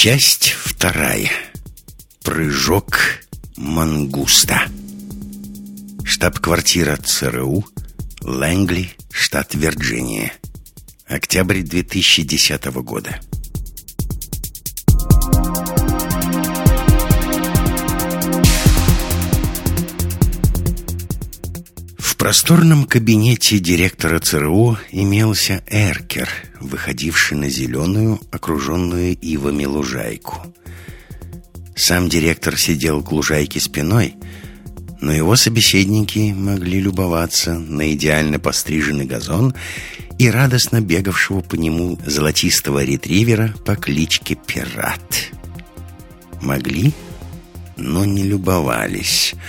Часть вторая. Прыжок мангуста. Штаб-квартира ЦРУ, Лэнгли, штат Вирджиния. Октябрь 2010 года. Просторном кабинете директора ЦРУ имелся эркер, выходивший на зеленую, окруженную ивами лужайку. Сам директор сидел к лужайке спиной, но его собеседники могли любоваться на идеально постриженный газон и радостно бегавшего по нему золотистого ретривера по кличке Пират. Могли, но не любовались –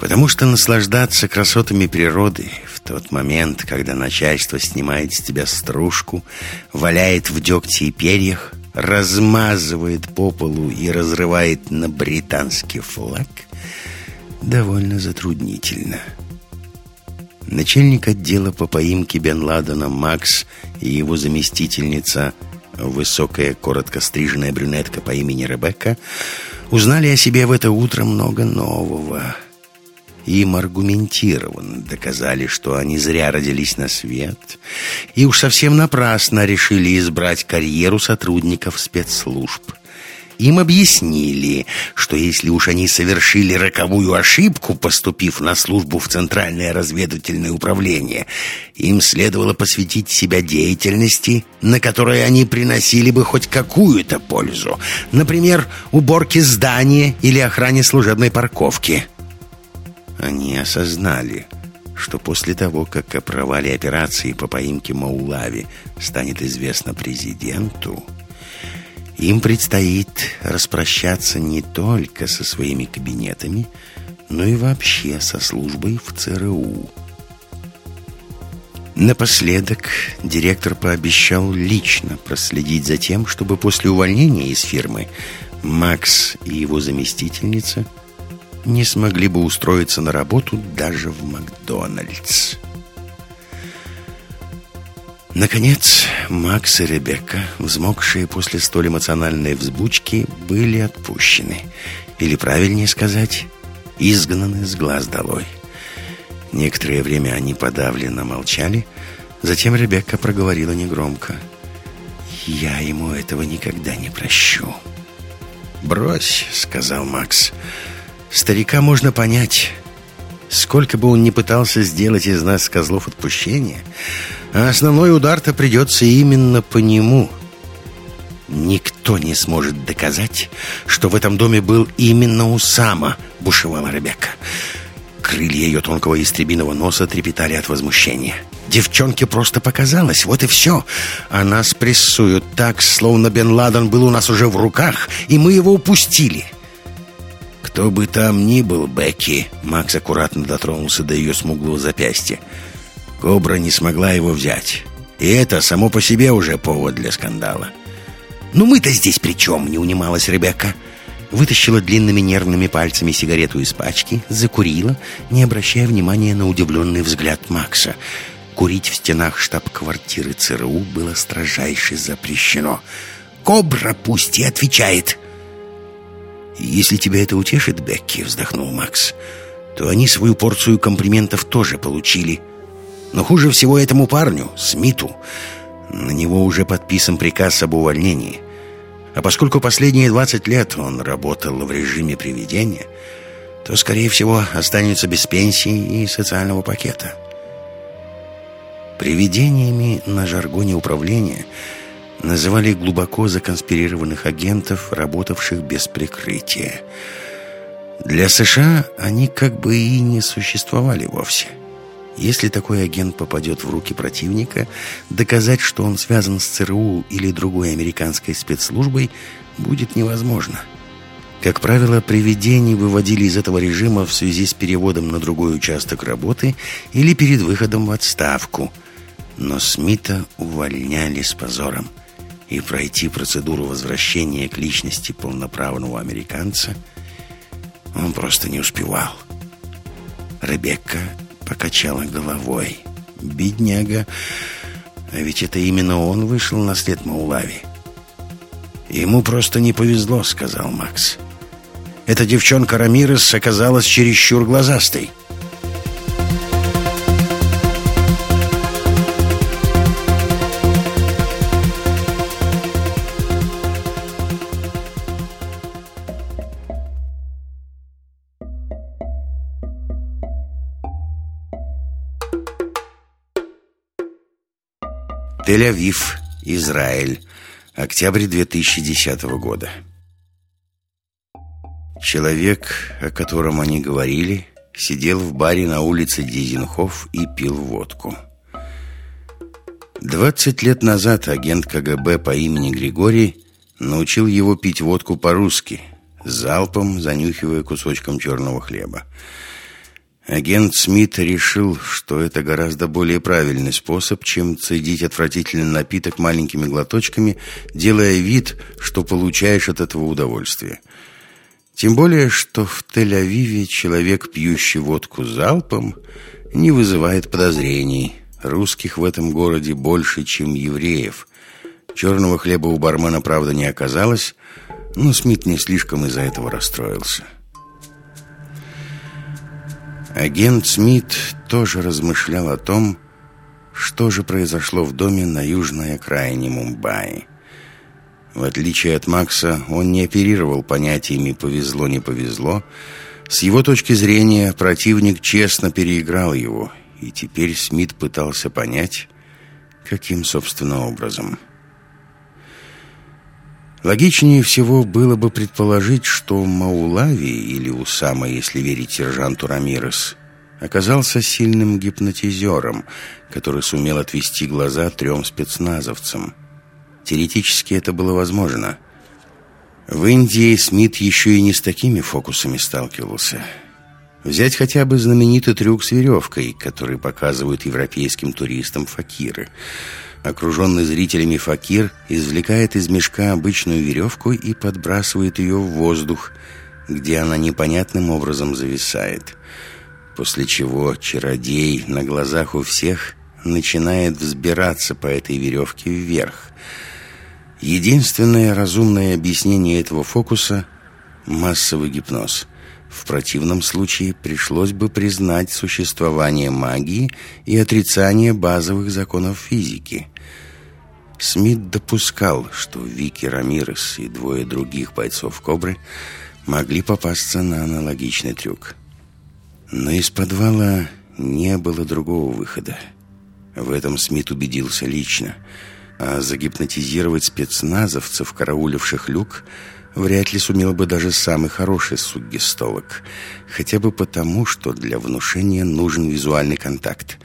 Потому что наслаждаться красотами природы в тот момент, когда начальство снимает с тебя стружку, валяет в дегте и перьях, размазывает по полу и разрывает на британский флаг, довольно затруднительно. Начальник отдела по поимке Бен Ладена Макс и его заместительница, высокая, коротко стриженная брюнетка по имени Ребекка, узнали о себе в это утро много нового – им аргументированно доказали, что они зря родились на свет и уж совсем напрасно решили избрать карьеру сотрудников спецслужб. Им объяснили, что если уж они совершили роковую ошибку, поступив на службу в Центральное разведывательное управление, им следовало посвятить себя деятельности, на которой они приносили бы хоть какую-то пользу. Например, уборке здания или охране служебной парковки – они осознали, что после того, как о операции по поимке Маулави станет известно президенту, им предстоит распрощаться не только со своими кабинетами, но и вообще со службой в ЦРУ. Напоследок директор пообещал лично проследить за тем, чтобы после увольнения из фирмы Макс и его заместительница – не смогли бы устроиться на работу даже в Макдональдс. Наконец, Макс и Ребекка, взмокшие после столь эмоциональной взбучки, были отпущены. Или, правильнее сказать, изгнаны с глаз долой. Некоторое время они подавленно молчали, затем Ребекка проговорила негромко. «Я ему этого никогда не прощу». «Брось», — сказал Макс, — Старика можно понять. Сколько бы он ни пытался сделать из нас козлов отпущения, а основной удар-то придется именно по нему. Никто не сможет доказать, что в этом доме был именно Усама, бушевала Ребекка. Крылья ее тонкого истребиного носа трепетали от возмущения. Девчонке просто показалось, вот и все. А нас прессуют так, словно Бен Ладен был у нас уже в руках, и мы его упустили. — «Кто бы там ни был, Бекки...» Макс аккуратно дотронулся до ее смуглого запястья. Кобра не смогла его взять. И это само по себе уже повод для скандала. «Ну мы-то здесь при чем?» — не унималась Ребекка. Вытащила длинными нервными пальцами сигарету из пачки, закурила, не обращая внимания на удивленный взгляд Макса. Курить в стенах штаб-квартиры ЦРУ было строжайше запрещено. «Кобра пусть и отвечает!» «Если тебя это утешит, Бекки», — вздохнул Макс, «то они свою порцию комплиментов тоже получили. Но хуже всего этому парню, Смиту. На него уже подписан приказ об увольнении. А поскольку последние 20 лет он работал в режиме приведения, то, скорее всего, останется без пенсии и социального пакета». Привидениями на жаргоне управления — называли глубоко законспирированных агентов, работавших без прикрытия. Для США они как бы и не существовали вовсе. Если такой агент попадет в руки противника, доказать, что он связан с ЦРУ или другой американской спецслужбой, будет невозможно. Как правило, привидений выводили из этого режима в связи с переводом на другой участок работы или перед выходом в отставку. Но Смита увольняли с позором и пройти процедуру возвращения к личности полноправного американца он просто не успевал. Ребекка покачала головой. «Бедняга! А ведь это именно он вышел на след Маулави. «Ему просто не повезло», — сказал Макс. «Эта девчонка Рамирес оказалась чересчур глазастой». Тель-Авив, Израиль. Октябрь 2010 года. Человек, о котором они говорили, сидел в баре на улице Дизенхоф и пил водку. Двадцать лет назад агент КГБ по имени Григорий научил его пить водку по-русски, залпом занюхивая кусочком черного хлеба. Агент Смит решил, что это гораздо более правильный способ, чем цедить отвратительный напиток маленькими глоточками, делая вид, что получаешь от этого удовольствие. Тем более, что в Тель-Авиве человек, пьющий водку залпом, не вызывает подозрений. Русских в этом городе больше, чем евреев. Черного хлеба у бармена, правда, не оказалось, но Смит не слишком из-за этого расстроился. Агент Смит тоже размышлял о том, что же произошло в доме на южной окраине Мумбаи. В отличие от Макса, он не оперировал понятиями «повезло, не повезло». С его точки зрения, противник честно переиграл его, и теперь Смит пытался понять, каким, собственно, образом – Логичнее всего было бы предположить, что Маулави, или Усама, если верить сержанту Рамирес, оказался сильным гипнотизером, который сумел отвести глаза трем спецназовцам. Теоретически это было возможно. В Индии Смит еще и не с такими фокусами сталкивался. Взять хотя бы знаменитый трюк с веревкой, который показывают европейским туристам факиры – Окруженный зрителями факир извлекает из мешка обычную веревку и подбрасывает ее в воздух, где она непонятным образом зависает. После чего чародей на глазах у всех начинает взбираться по этой веревке вверх. Единственное разумное объяснение этого фокуса – массовый гипноз. В противном случае пришлось бы признать существование магии и отрицание базовых законов физики. Смит допускал, что Вики Рамирес и двое других бойцов «Кобры» могли попасться на аналогичный трюк. Но из подвала не было другого выхода. В этом Смит убедился лично. А загипнотизировать спецназовцев, карауливших люк, вряд ли сумел бы даже самый хороший суггестолог. Хотя бы потому, что для внушения нужен визуальный контакт.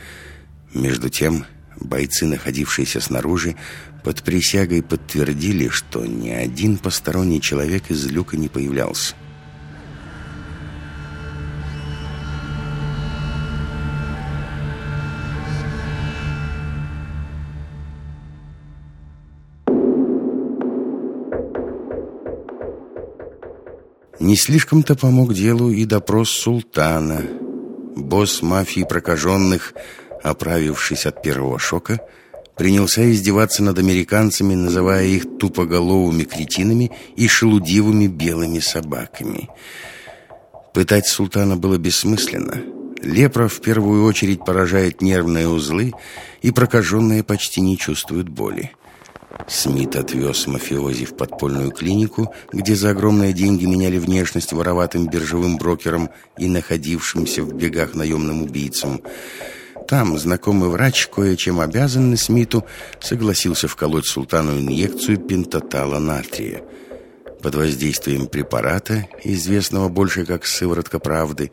Между тем, бойцы, находившиеся снаружи, под присягой подтвердили, что ни один посторонний человек из люка не появлялся. Не слишком-то помог делу и допрос султана. Босс мафии прокаженных, оправившись от первого шока, принялся издеваться над американцами, называя их тупоголовыми кретинами и шелудивыми белыми собаками. Пытать султана было бессмысленно. Лепра в первую очередь поражает нервные узлы, и прокаженные почти не чувствуют боли. Смит отвез мафиози в подпольную клинику, где за огромные деньги меняли внешность вороватым биржевым брокером и находившимся в бегах наемным убийцам. Там знакомый врач, кое-чем обязанный Смиту, согласился вколоть султану инъекцию пентатала натрия. Под воздействием препарата, известного больше как сыворотка правды,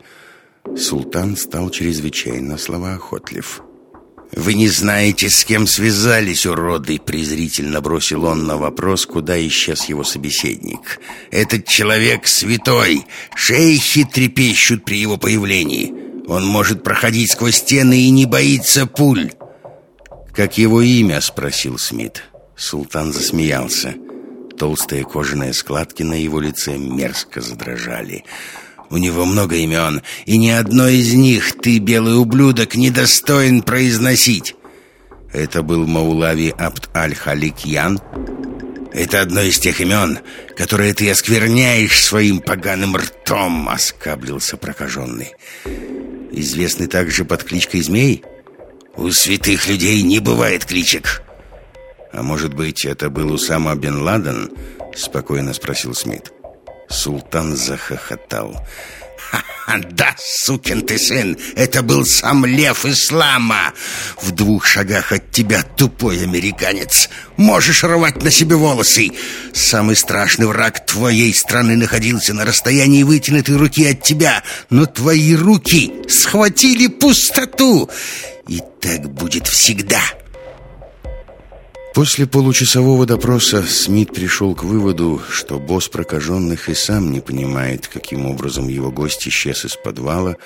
султан стал чрезвычайно словоохотлив. «Вы не знаете, с кем связались, уроды!» Презрительно бросил он на вопрос, куда исчез его собеседник. «Этот человек святой! Шейхи трепещут при его появлении! Он может проходить сквозь стены и не боится пуль!» «Как его имя?» — спросил Смит. Султан засмеялся. Толстые кожаные складки на его лице мерзко задрожали. У него много имен, и ни одно из них ты, белый ублюдок, недостоин произносить. Это был Маулави Абд-Аль-Халикьян. Это одно из тех имен, которые ты оскверняешь своим поганым ртом, оскаблился прокаженный. Известный также под кличкой Змей? У святых людей не бывает кличек. А может быть, это был Усама бен Ладен? Спокойно спросил Смит. Султан захохотал. «Да, сукин ты сын, это был сам лев ислама! В двух шагах от тебя, тупой американец! Можешь рвать на себе волосы! Самый страшный враг твоей страны находился на расстоянии вытянутой руки от тебя, но твои руки схватили пустоту! И так будет всегда!» После получасового допроса Смит пришел к выводу, что босс прокаженных и сам не понимает, каким образом его гость исчез из подвала,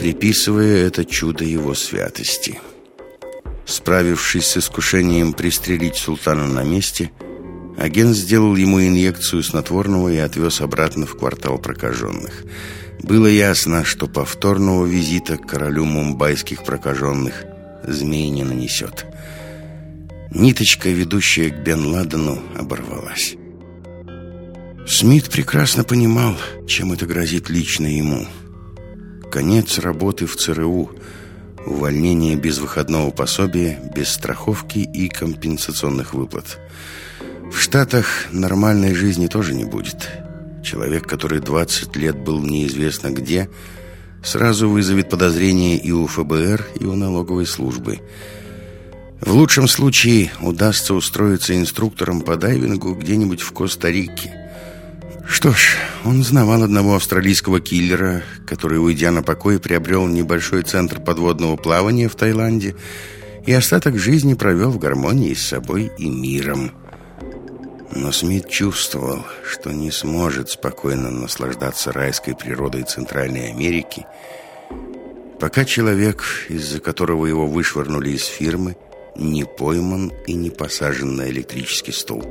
приписывая это чудо его святости. Справившись с искушением пристрелить султана на месте, агент сделал ему инъекцию снотворного и отвез обратно в квартал прокаженных. Было ясно, что повторного визита к королю мумбайских прокаженных змей не нанесет. Ниточка, ведущая к Бен Ладену, оборвалась. Смит прекрасно понимал, чем это грозит лично ему. Конец работы в ЦРУ, увольнение без выходного пособия, без страховки и компенсационных выплат. В Штатах нормальной жизни тоже не будет. Человек, который 20 лет был неизвестно где, сразу вызовет подозрения и у ФБР, и у налоговой службы – в лучшем случае удастся устроиться инструктором по дайвингу где-нибудь в Коста-Рике. Что ж, он знавал одного австралийского киллера, который, уйдя на покой, приобрел небольшой центр подводного плавания в Таиланде и остаток жизни провел в гармонии с собой и миром. Но Смит чувствовал, что не сможет спокойно наслаждаться райской природой Центральной Америки, пока человек, из-за которого его вышвырнули из фирмы, не пойман и не посажен на электрический стул.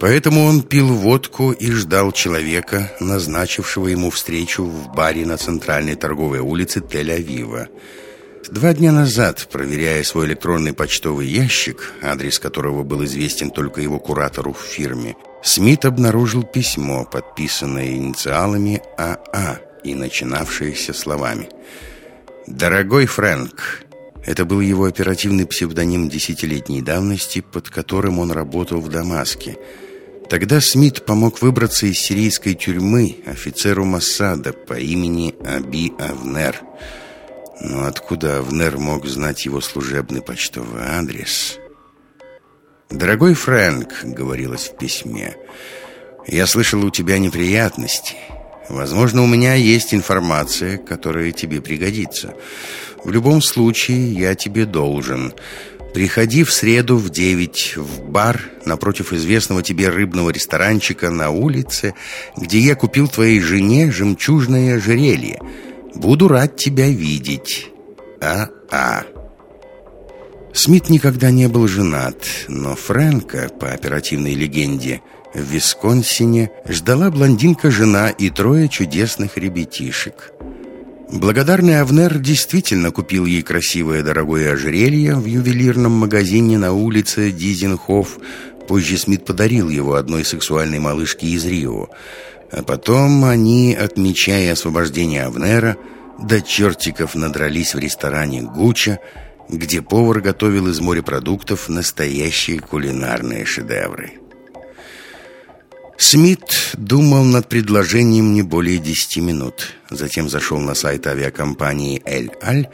Поэтому он пил водку и ждал человека, назначившего ему встречу в баре на центральной торговой улице Тель-Авива. Два дня назад, проверяя свой электронный почтовый ящик, адрес которого был известен только его куратору в фирме, Смит обнаружил письмо, подписанное инициалами АА а и начинавшееся словами «Дорогой Фрэнк, это был его оперативный псевдоним десятилетней давности, под которым он работал в Дамаске. Тогда Смит помог выбраться из сирийской тюрьмы офицеру Массада по имени Аби Авнер. Но откуда Авнер мог знать его служебный почтовый адрес? «Дорогой Фрэнк», — говорилось в письме, — «я слышал, у тебя неприятности». Возможно, у меня есть информация, которая тебе пригодится. В любом случае, я тебе должен. Приходи в среду в девять в бар напротив известного тебе рыбного ресторанчика на улице, где я купил твоей жене жемчужное ожерелье. Буду рад тебя видеть. А-а. Смит никогда не был женат, но Фрэнка, по оперативной легенде, в Висконсине ждала блондинка-жена и трое чудесных ребятишек. Благодарный Авнер действительно купил ей красивое дорогое ожерелье в ювелирном магазине на улице Дизенхоф. Позже Смит подарил его одной сексуальной малышке из Рио. А потом они, отмечая освобождение Авнера, до чертиков надрались в ресторане «Гуча», где повар готовил из морепродуктов настоящие кулинарные шедевры. Смит думал над предложением не более 10 минут. Затем зашел на сайт авиакомпании «Эль-Аль»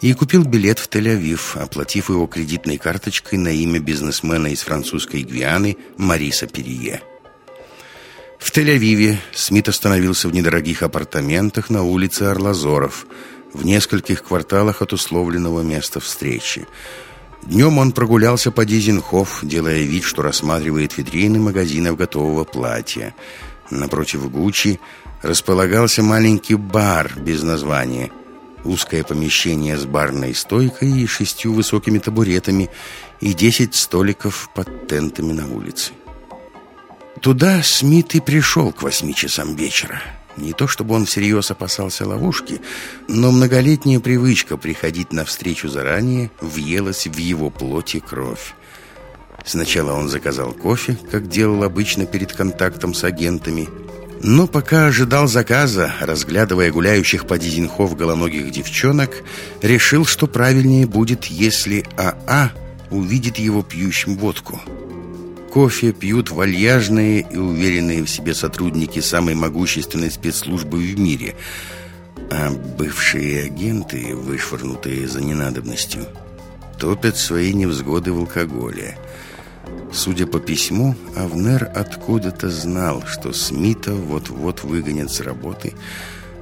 и купил билет в Тель-Авив, оплатив его кредитной карточкой на имя бизнесмена из французской Гвианы Мариса Перье. В Тель-Авиве Смит остановился в недорогих апартаментах на улице Орлазоров, в нескольких кварталах от условленного места встречи – Днем он прогулялся по Дизенхоф, делая вид, что рассматривает витрины магазинов готового платья. Напротив Гуччи располагался маленький бар без названия. Узкое помещение с барной стойкой и шестью высокими табуретами и десять столиков под тентами на улице. Туда Смит и пришел к восьми часам вечера. Не то чтобы он всерьез опасался ловушки, но многолетняя привычка приходить навстречу заранее въелась в его плоти кровь. Сначала он заказал кофе, как делал обычно перед контактом с агентами, но пока ожидал заказа, разглядывая гуляющих по Дизенхоф голоногих девчонок, решил, что правильнее будет, если АА увидит его пьющим водку. Кофе пьют вальяжные и уверенные в себе сотрудники самой могущественной спецслужбы в мире, а бывшие агенты, вышвырнутые за ненадобностью, топят свои невзгоды в алкоголе – Судя по письму, Авнер откуда-то знал, что Смита вот-вот выгонят с работы,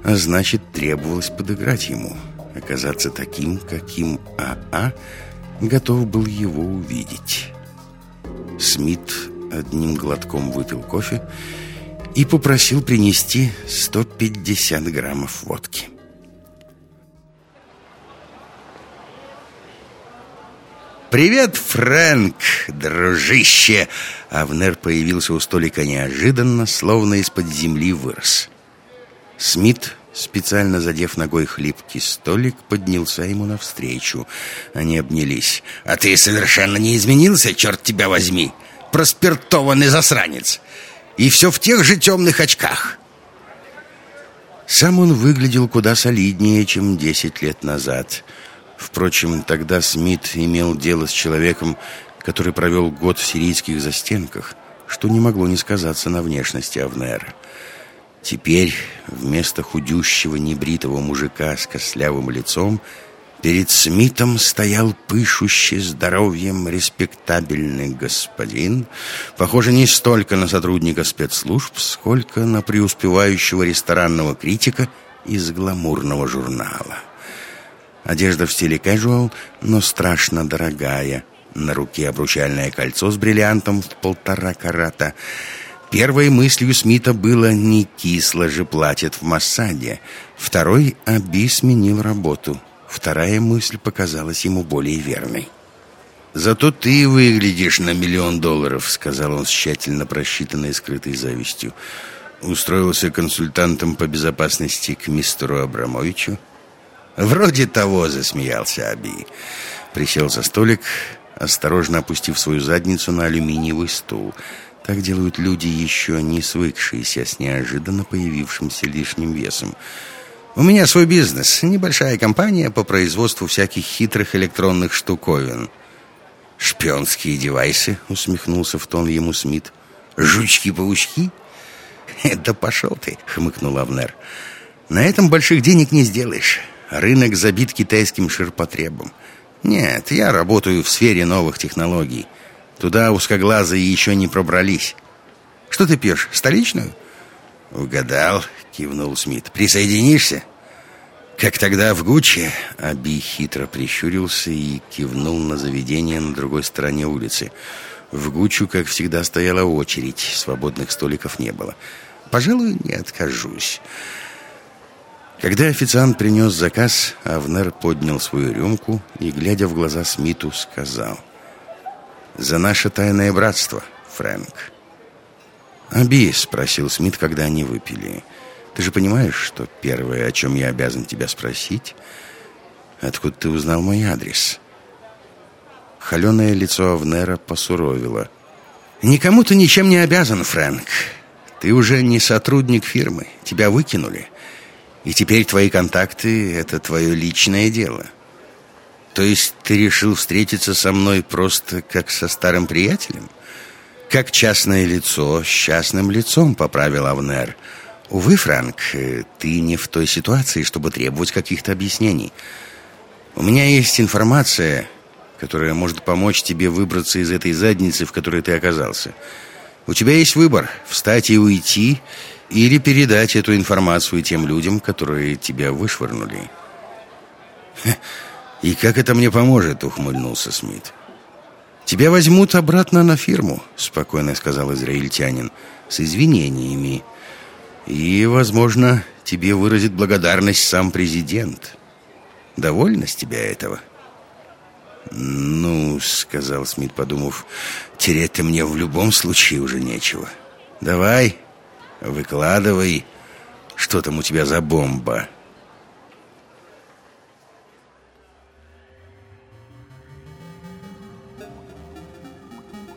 а значит, требовалось подыграть ему, оказаться таким, каким АА готов был его увидеть. Смит одним глотком выпил кофе и попросил принести 150 граммов водки. «Привет, Фрэнк, дружище!» Авнер появился у столика неожиданно, словно из-под земли вырос. Смит, специально задев ногой хлипкий столик, поднялся ему навстречу. Они обнялись. «А ты совершенно не изменился, черт тебя возьми! Проспиртованный засранец! И все в тех же темных очках!» Сам он выглядел куда солиднее, чем десять лет назад – Впрочем, тогда Смит имел дело с человеком, который провел год в сирийских застенках, что не могло не сказаться на внешности Авнера. Теперь вместо худющего небритого мужика с костлявым лицом перед Смитом стоял пышущий здоровьем респектабельный господин, похожий не столько на сотрудника спецслужб, сколько на преуспевающего ресторанного критика из гламурного журнала. Одежда в стиле casual, но страшно дорогая. На руке обручальное кольцо с бриллиантом в полтора карата. Первой мыслью Смита было «не кисло же платят в Массаде». Второй Аби сменил работу. Вторая мысль показалась ему более верной. «Зато ты выглядишь на миллион долларов», — сказал он с тщательно просчитанной скрытой завистью. Устроился консультантом по безопасности к мистеру Абрамовичу. «Вроде того», — засмеялся Аби. Присел за столик, осторожно опустив свою задницу на алюминиевый стул. Так делают люди, еще не свыкшиеся с неожиданно появившимся лишним весом. «У меня свой бизнес, небольшая компания по производству всяких хитрых электронных штуковин». «Шпионские девайсы», — усмехнулся в тон ему Смит. «Жучки-паучки?» «Да пошел ты», — хмыкнул Авнер. «На этом больших денег не сделаешь». Рынок забит китайским ширпотребом. Нет, я работаю в сфере новых технологий. Туда узкоглазые еще не пробрались. Что ты пьешь, столичную? Угадал, кивнул Смит. Присоединишься? Как тогда в Гуччи? Аби хитро прищурился и кивнул на заведение на другой стороне улицы. В Гуччу, как всегда, стояла очередь. Свободных столиков не было. Пожалуй, не откажусь. Когда официант принес заказ, Авнер поднял свою рюмку и, глядя в глаза Смиту, сказал «За наше тайное братство, Фрэнк». «Аби», — спросил Смит, когда они выпили, «ты же понимаешь, что первое, о чем я обязан тебя спросить, откуда ты узнал мой адрес?» Холеное лицо Авнера посуровило. «Никому ты ничем не обязан, Фрэнк. Ты уже не сотрудник фирмы. Тебя выкинули. И теперь твои контакты — это твое личное дело. То есть ты решил встретиться со мной просто как со старым приятелем? Как частное лицо с частным лицом, поправил Авнер. Увы, Франк, ты не в той ситуации, чтобы требовать каких-то объяснений. У меня есть информация, которая может помочь тебе выбраться из этой задницы, в которой ты оказался. У тебя есть выбор — встать и уйти — или передать эту информацию тем людям, которые тебя вышвырнули. «И как это мне поможет?» — ухмыльнулся Смит. «Тебя возьмут обратно на фирму», — спокойно сказал израильтянин, «с извинениями. И, возможно, тебе выразит благодарность сам президент. Довольна с тебя этого?» «Ну», — сказал Смит, подумав, «терять-то мне в любом случае уже нечего. Давай, Выкладывай, что там у тебя за бомба.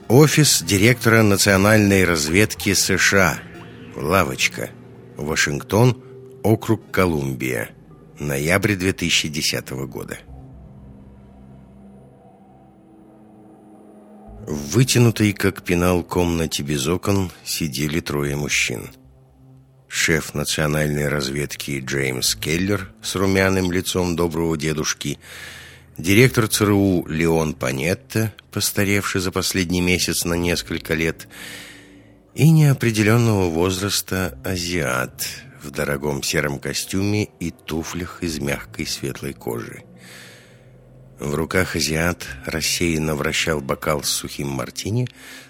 Офис директора национальной разведки США. Лавочка. Вашингтон, округ Колумбия. Ноябрь 2010 года. В вытянутой, как пенал, комнате без окон сидели трое мужчин. Шеф национальной разведки Джеймс Келлер с румяным лицом доброго дедушки, директор ЦРУ Леон Панетта, постаревший за последний месяц на несколько лет, и неопределенного возраста азиат в дорогом сером костюме и туфлях из мягкой светлой кожи. В руках азиат рассеянно вращал бокал с сухим мартини,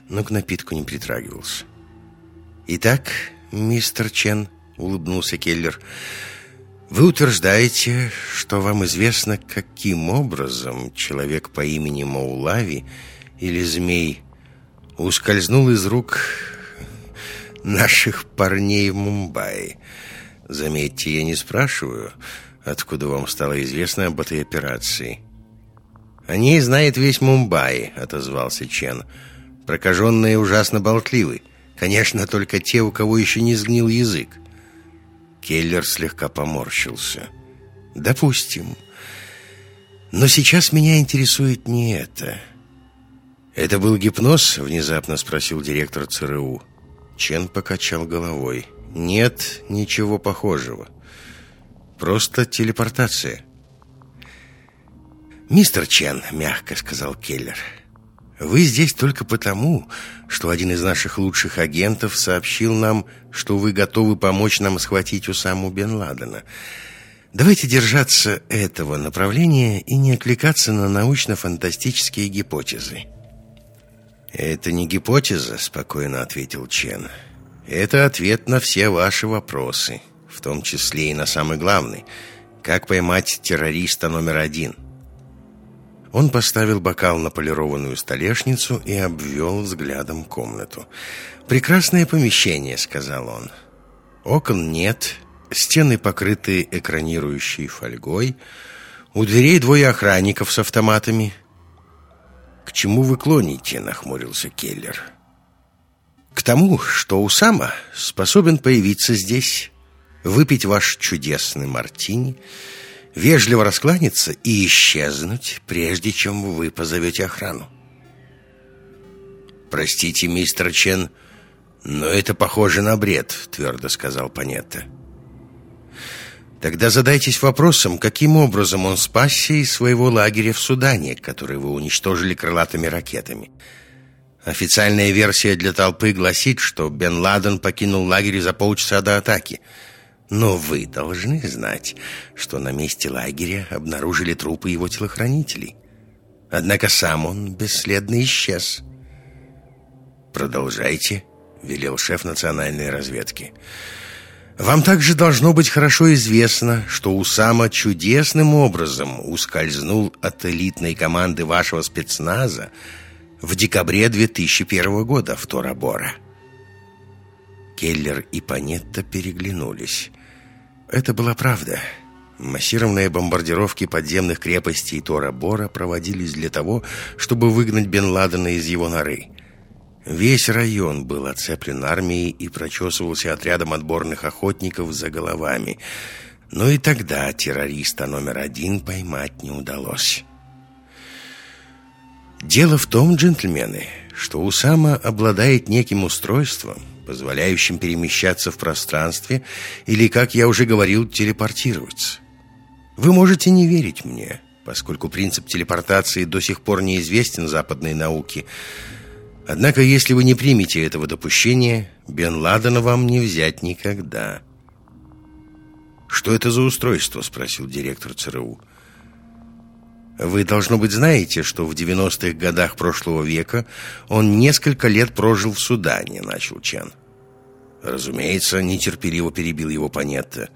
но к напитку не притрагивался. «Итак, мистер Чен», — улыбнулся Келлер, — «вы утверждаете, что вам известно, каким образом человек по имени Маулави или змей ускользнул из рук наших парней в Мумбаи. Заметьте, я не спрашиваю, откуда вам стало известно об этой операции». «О ней знает весь Мумбаи», — отозвался Чен. «Прокаженные ужасно болтливы. Конечно, только те, у кого еще не сгнил язык». Келлер слегка поморщился. «Допустим. Но сейчас меня интересует не это». «Это был гипноз?» — внезапно спросил директор ЦРУ. Чен покачал головой. «Нет, ничего похожего. Просто телепортация». «Мистер Чен», — мягко сказал Келлер, — «вы здесь только потому, что один из наших лучших агентов сообщил нам, что вы готовы помочь нам схватить Усаму Бен Ладена. Давайте держаться этого направления и не отвлекаться на научно-фантастические гипотезы». «Это не гипотеза», — спокойно ответил Чен. «Это ответ на все ваши вопросы, в том числе и на самый главный. Как поймать террориста номер один?» Он поставил бокал на полированную столешницу и обвел взглядом комнату. «Прекрасное помещение», — сказал он. «Окон нет, стены покрыты экранирующей фольгой, у дверей двое охранников с автоматами». «К чему вы клоните?» — нахмурился Келлер. «К тому, что Усама способен появиться здесь, выпить ваш чудесный мартини» вежливо раскланяться и исчезнуть, прежде чем вы позовете охрану. «Простите, мистер Чен, но это похоже на бред», — твердо сказал Панетта. «Тогда задайтесь вопросом, каким образом он спасся из своего лагеря в Судане, который вы уничтожили крылатыми ракетами. Официальная версия для толпы гласит, что Бен Ладен покинул лагерь за полчаса до атаки — но вы должны знать, что на месте лагеря обнаружили трупы его телохранителей. Однако сам он бесследно исчез. «Продолжайте», — велел шеф национальной разведки. «Вам также должно быть хорошо известно, что Усама чудесным образом ускользнул от элитной команды вашего спецназа в декабре 2001 года в Торабора». Келлер и Панетта переглянулись. Это была правда. Массированные бомбардировки подземных крепостей Тора-Бора проводились для того, чтобы выгнать Бен Ладена из его норы. Весь район был оцеплен армией и прочесывался отрядом отборных охотников за головами. Но и тогда террориста номер один поймать не удалось. Дело в том, джентльмены, что Усама обладает неким устройством – позволяющим перемещаться в пространстве или, как я уже говорил, телепортироваться. Вы можете не верить мне, поскольку принцип телепортации до сих пор неизвестен западной науке. Однако, если вы не примете этого допущения, Бен Ладена вам не взять никогда. «Что это за устройство?» – спросил директор ЦРУ. Вы, должно быть, знаете, что в 90-х годах прошлого века он несколько лет прожил в Судане, начал Чан. Разумеется, нетерпеливо перебил его Панетта.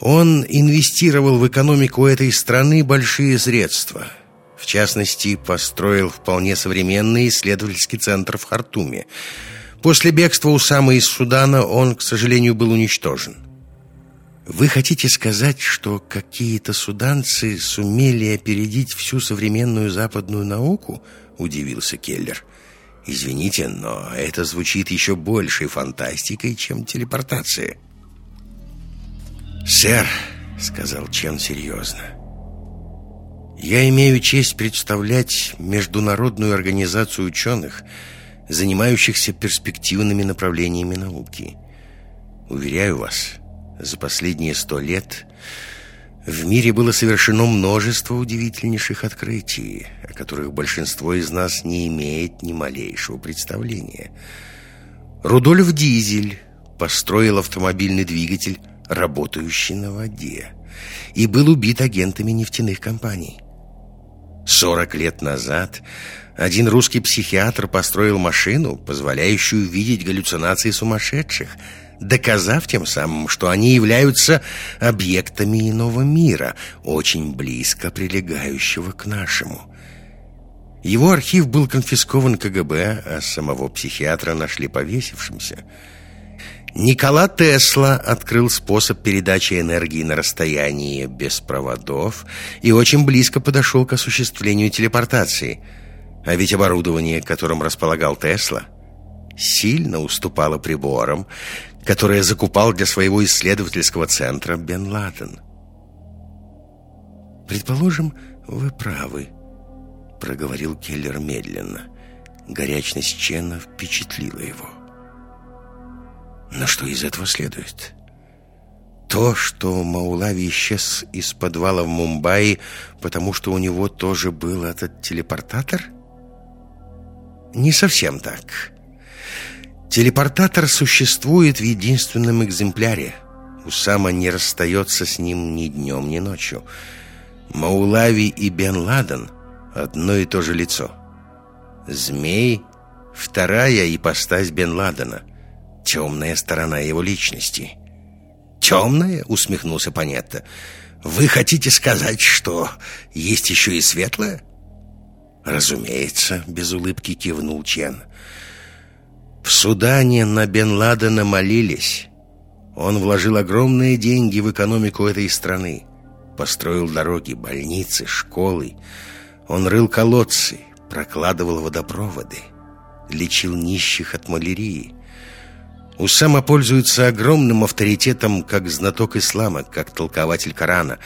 Он инвестировал в экономику этой страны большие средства. В частности, построил вполне современный исследовательский центр в Хартуме. После бегства Усама из Судана он, к сожалению, был уничтожен. Вы хотите сказать, что какие-то суданцы сумели опередить всю современную западную науку? Удивился Келлер. Извините, но это звучит еще большей фантастикой, чем телепортация. «Сэр», — сказал Чен серьезно, — «я имею честь представлять Международную организацию ученых, занимающихся перспективными направлениями науки. Уверяю вас, за последние сто лет в мире было совершено множество удивительнейших открытий, о которых большинство из нас не имеет ни малейшего представления. Рудольф Дизель построил автомобильный двигатель, работающий на воде, и был убит агентами нефтяных компаний. Сорок лет назад один русский психиатр построил машину, позволяющую видеть галлюцинации сумасшедших, доказав тем самым, что они являются объектами иного мира, очень близко прилегающего к нашему. Его архив был конфискован КГБ, а самого психиатра нашли повесившимся. Никола Тесла открыл способ передачи энергии на расстоянии без проводов и очень близко подошел к осуществлению телепортации – а ведь оборудование, которым располагал Тесла, сильно уступало приборам, которые закупал для своего исследовательского центра Бен Ладен. «Предположим, вы правы», — проговорил Келлер медленно. Горячность Чена впечатлила его. Но что из этого следует? То, что Маулави исчез из подвала в Мумбаи, потому что у него тоже был этот телепортатор — не совсем так. Телепортатор существует в единственном экземпляре. Усама не расстается с ним ни днем, ни ночью. Маулави и Бен Ладен — одно и то же лицо. Змей — вторая ипостась Бен Ладена, темная сторона его личности. «Темная?» — усмехнулся Панетта. «Вы хотите сказать, что есть еще и светлая?» «Разумеется», — без улыбки кивнул Чен. «В Судане на Бен Ладена молились. Он вложил огромные деньги в экономику этой страны. Построил дороги, больницы, школы. Он рыл колодцы, прокладывал водопроводы, лечил нищих от малярии. Усама пользуется огромным авторитетом как знаток ислама, как толкователь Корана.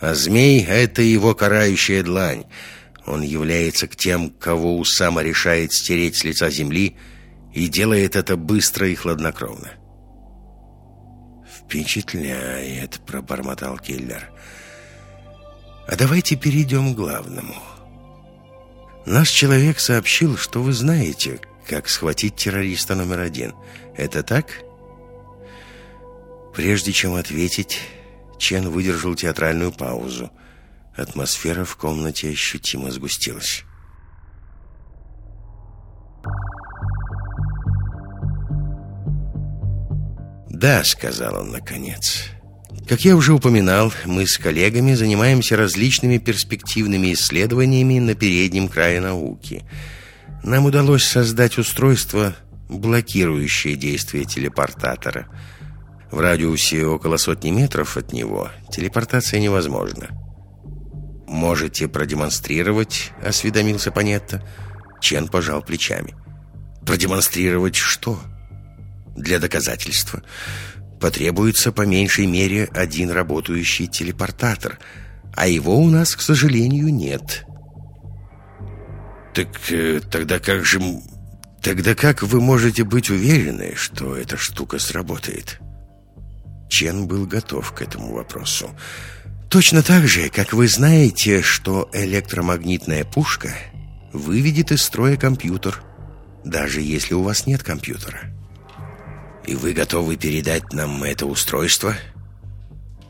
А змей — это его карающая длань — он является к тем, кого Усама решает стереть с лица земли, и делает это быстро и хладнокровно. «Впечатляет», — пробормотал киллер. «А давайте перейдем к главному. Наш человек сообщил, что вы знаете, как схватить террориста номер один. Это так?» Прежде чем ответить, Чен выдержал театральную паузу — Атмосфера в комнате ощутимо сгустилась. «Да», — сказал он наконец. «Как я уже упоминал, мы с коллегами занимаемся различными перспективными исследованиями на переднем крае науки. Нам удалось создать устройство, блокирующее действие телепортатора. В радиусе около сотни метров от него телепортация невозможна. «Можете продемонстрировать?» — осведомился Панетта. Чен пожал плечами. «Продемонстрировать что?» «Для доказательства. Потребуется по меньшей мере один работающий телепортатор, а его у нас, к сожалению, нет». «Так э, тогда как же... Тогда как вы можете быть уверены, что эта штука сработает?» Чен был готов к этому вопросу. Точно так же, как вы знаете, что электромагнитная пушка выведет из строя компьютер, даже если у вас нет компьютера. И вы готовы передать нам это устройство?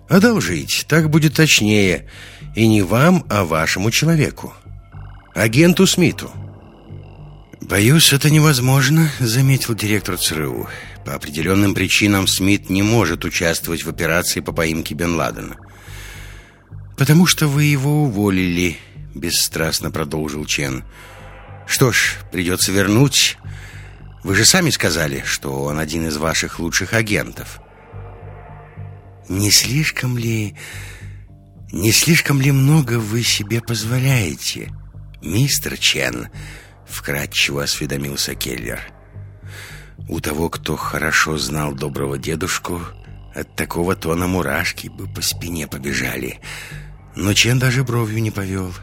Одолжить, так будет точнее. И не вам, а вашему человеку. Агенту Смиту. «Боюсь, это невозможно», — заметил директор ЦРУ. «По определенным причинам Смит не может участвовать в операции по поимке Бен Ладена». «Потому что вы его уволили», — бесстрастно продолжил Чен. «Что ж, придется вернуть. Вы же сами сказали, что он один из ваших лучших агентов». «Не слишком ли... не слишком ли много вы себе позволяете, мистер Чен?» Вкратчиво осведомился Келлер. У того, кто хорошо знал доброго дедушку, от такого тона мурашки бы по спине побежали. Но Чен даже бровью не повел.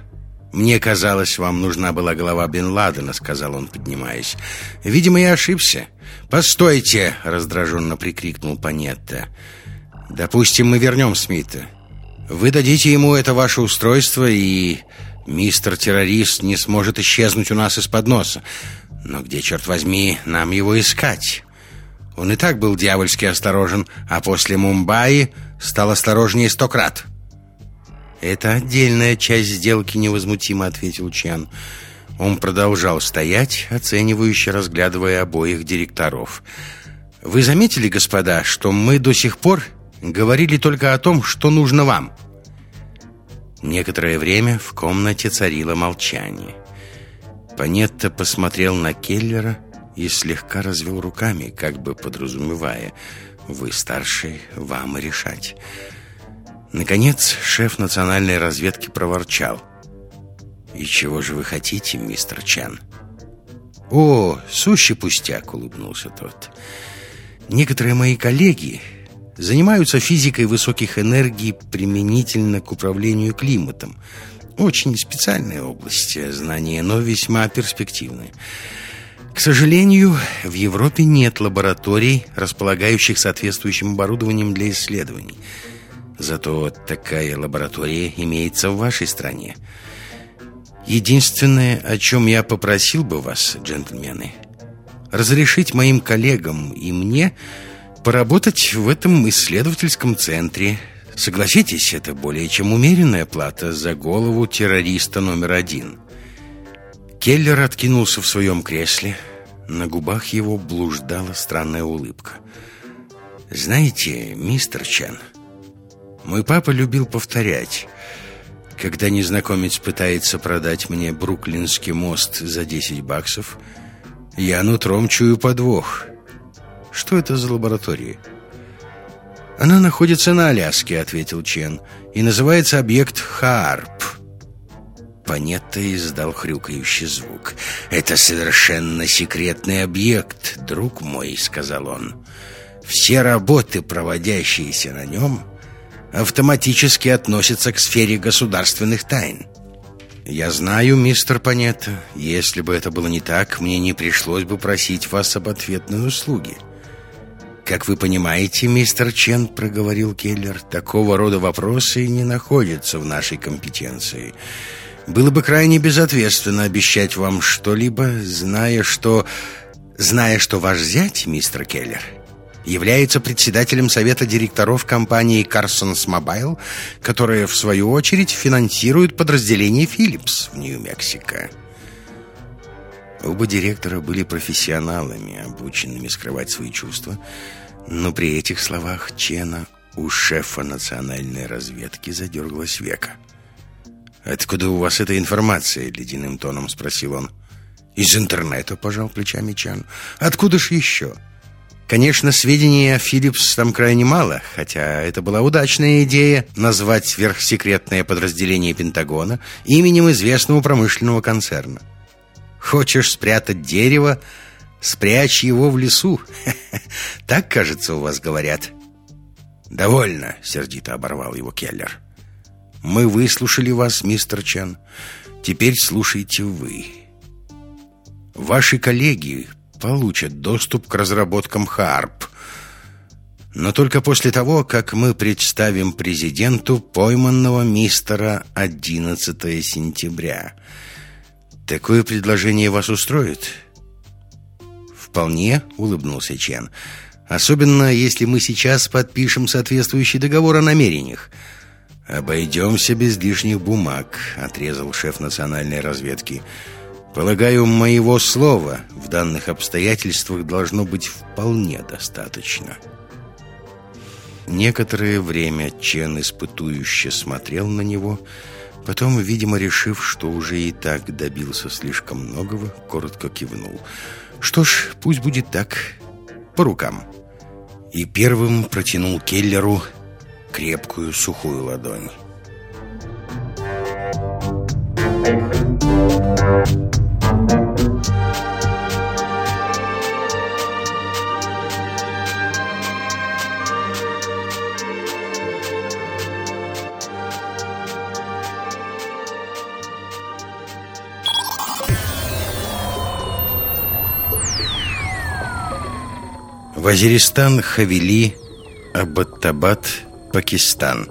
«Мне казалось, вам нужна была голова Бен Ладена», — сказал он, поднимаясь. «Видимо, я ошибся». «Постойте!» — раздраженно прикрикнул Панетта. «Допустим, мы вернем Смита. Вы дадите ему это ваше устройство, и мистер-террорист не сможет исчезнуть у нас из-под носа. Но где, черт возьми, нам его искать?» Он и так был дьявольски осторожен, а после Мумбаи стал осторожнее сто крат. «Это отдельная часть сделки», — невозмутимо ответил Чен. Он продолжал стоять, оценивающе разглядывая обоих директоров. «Вы заметили, господа, что мы до сих пор говорили только о том, что нужно вам?» Некоторое время в комнате царило молчание. Панетта посмотрел на Келлера и слегка развел руками, как бы подразумевая «Вы старший, вам и решать». Наконец, шеф национальной разведки проворчал. «И чего же вы хотите, мистер Чан?» «О, сущий пустяк», — улыбнулся тот. «Некоторые мои коллеги занимаются физикой высоких энергий применительно к управлению климатом. Очень специальная область знания, но весьма перспективная. К сожалению, в Европе нет лабораторий, располагающих соответствующим оборудованием для исследований. Зато такая лаборатория имеется в вашей стране. Единственное, о чем я попросил бы вас, джентльмены, разрешить моим коллегам и мне поработать в этом исследовательском центре. Согласитесь, это более чем умеренная плата за голову террориста номер один. Келлер откинулся в своем кресле. На губах его блуждала странная улыбка. «Знаете, мистер Чан, мой папа любил повторять, когда незнакомец пытается продать мне Бруклинский мост за 10 баксов, я нутром чую подвох. Что это за лаборатория?» «Она находится на Аляске», — ответил Чен, «и называется объект Хаарп». Панетта издал хрюкающий звук. «Это совершенно секретный объект, друг мой», — сказал он. «Все работы, проводящиеся на нем, автоматически относятся к сфере государственных тайн». «Я знаю, мистер Панетта, если бы это было не так, мне не пришлось бы просить вас об ответной услуге». «Как вы понимаете, мистер Чен, — проговорил Келлер, — такого рода вопросы не находятся в нашей компетенции». Было бы крайне безответственно обещать вам что-либо, зная, что... Зная, что ваш зять, мистер Келлер, является председателем совета директоров компании Carson's Mobile, которая, в свою очередь, финансирует подразделение Philips в Нью-Мексико. Оба директора были профессионалами, обученными скрывать свои чувства, но при этих словах Чена у шефа национальной разведки задергалось века. «Откуда у вас эта информация?» — ледяным тоном спросил он. «Из интернета», — пожал плечами Чан. «Откуда ж еще?» Конечно, сведений о Philips там крайне мало, хотя это была удачная идея назвать сверхсекретное подразделение Пентагона именем известного промышленного концерна. Хочешь спрятать дерево, спрячь его в лесу. Так, кажется, у вас говорят. «Довольно», — сердито оборвал его Келлер. Мы выслушали вас, мистер Чан. Теперь слушайте вы. Ваши коллеги получат доступ к разработкам ХАРП, но только после того, как мы представим президенту пойманного мистера 11 сентября. Такое предложение вас устроит? Вполне, улыбнулся Чен. Особенно, если мы сейчас подпишем соответствующий договор о намерениях. «Обойдемся без лишних бумаг», — отрезал шеф национальной разведки. «Полагаю, моего слова в данных обстоятельствах должно быть вполне достаточно». Некоторое время Чен испытующе смотрел на него, потом, видимо, решив, что уже и так добился слишком многого, коротко кивнул. «Что ж, пусть будет так, по рукам». И первым протянул Келлеру крепкую сухую ладонь. Вазиристан, Хавели, Аббаттабад, Пакистан.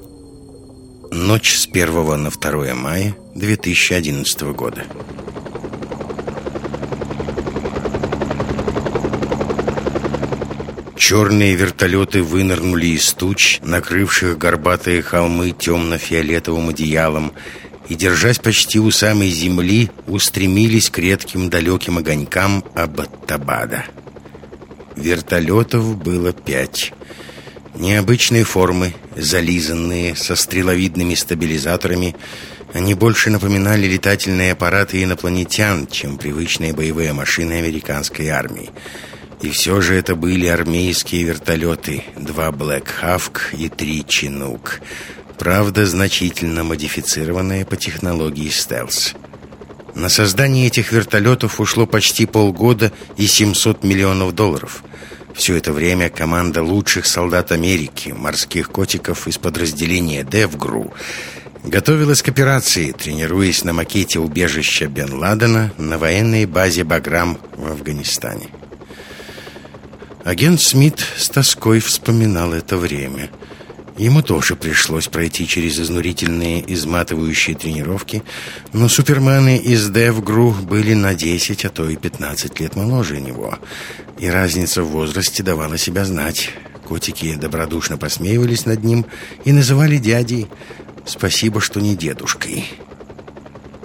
Ночь с 1 на 2 мая 2011 года. Черные вертолеты вынырнули из туч, накрывших горбатые холмы темно-фиолетовым одеялом, и, держась почти у самой земли, устремились к редким далеким огонькам Аббаттабада. Вертолетов было пять. Необычные формы, зализанные, со стреловидными стабилизаторами, они больше напоминали летательные аппараты инопланетян, чем привычные боевые машины американской армии. И все же это были армейские вертолеты, два Black Hawk и три Chinook. Правда, значительно модифицированные по технологии стелс. На создание этих вертолетов ушло почти полгода и 700 миллионов долларов. Все это время команда лучших солдат Америки, морских котиков из подразделения «Девгру», готовилась к операции, тренируясь на макете убежища Бен Ладена на военной базе «Баграм» в Афганистане. Агент Смит с тоской вспоминал это время. Ему тоже пришлось пройти через изнурительные, изматывающие тренировки, но супермены из Девгру были на 10, а то и 15 лет моложе него. И разница в возрасте давала себя знать. Котики добродушно посмеивались над ним и называли дядей. Спасибо, что не дедушкой.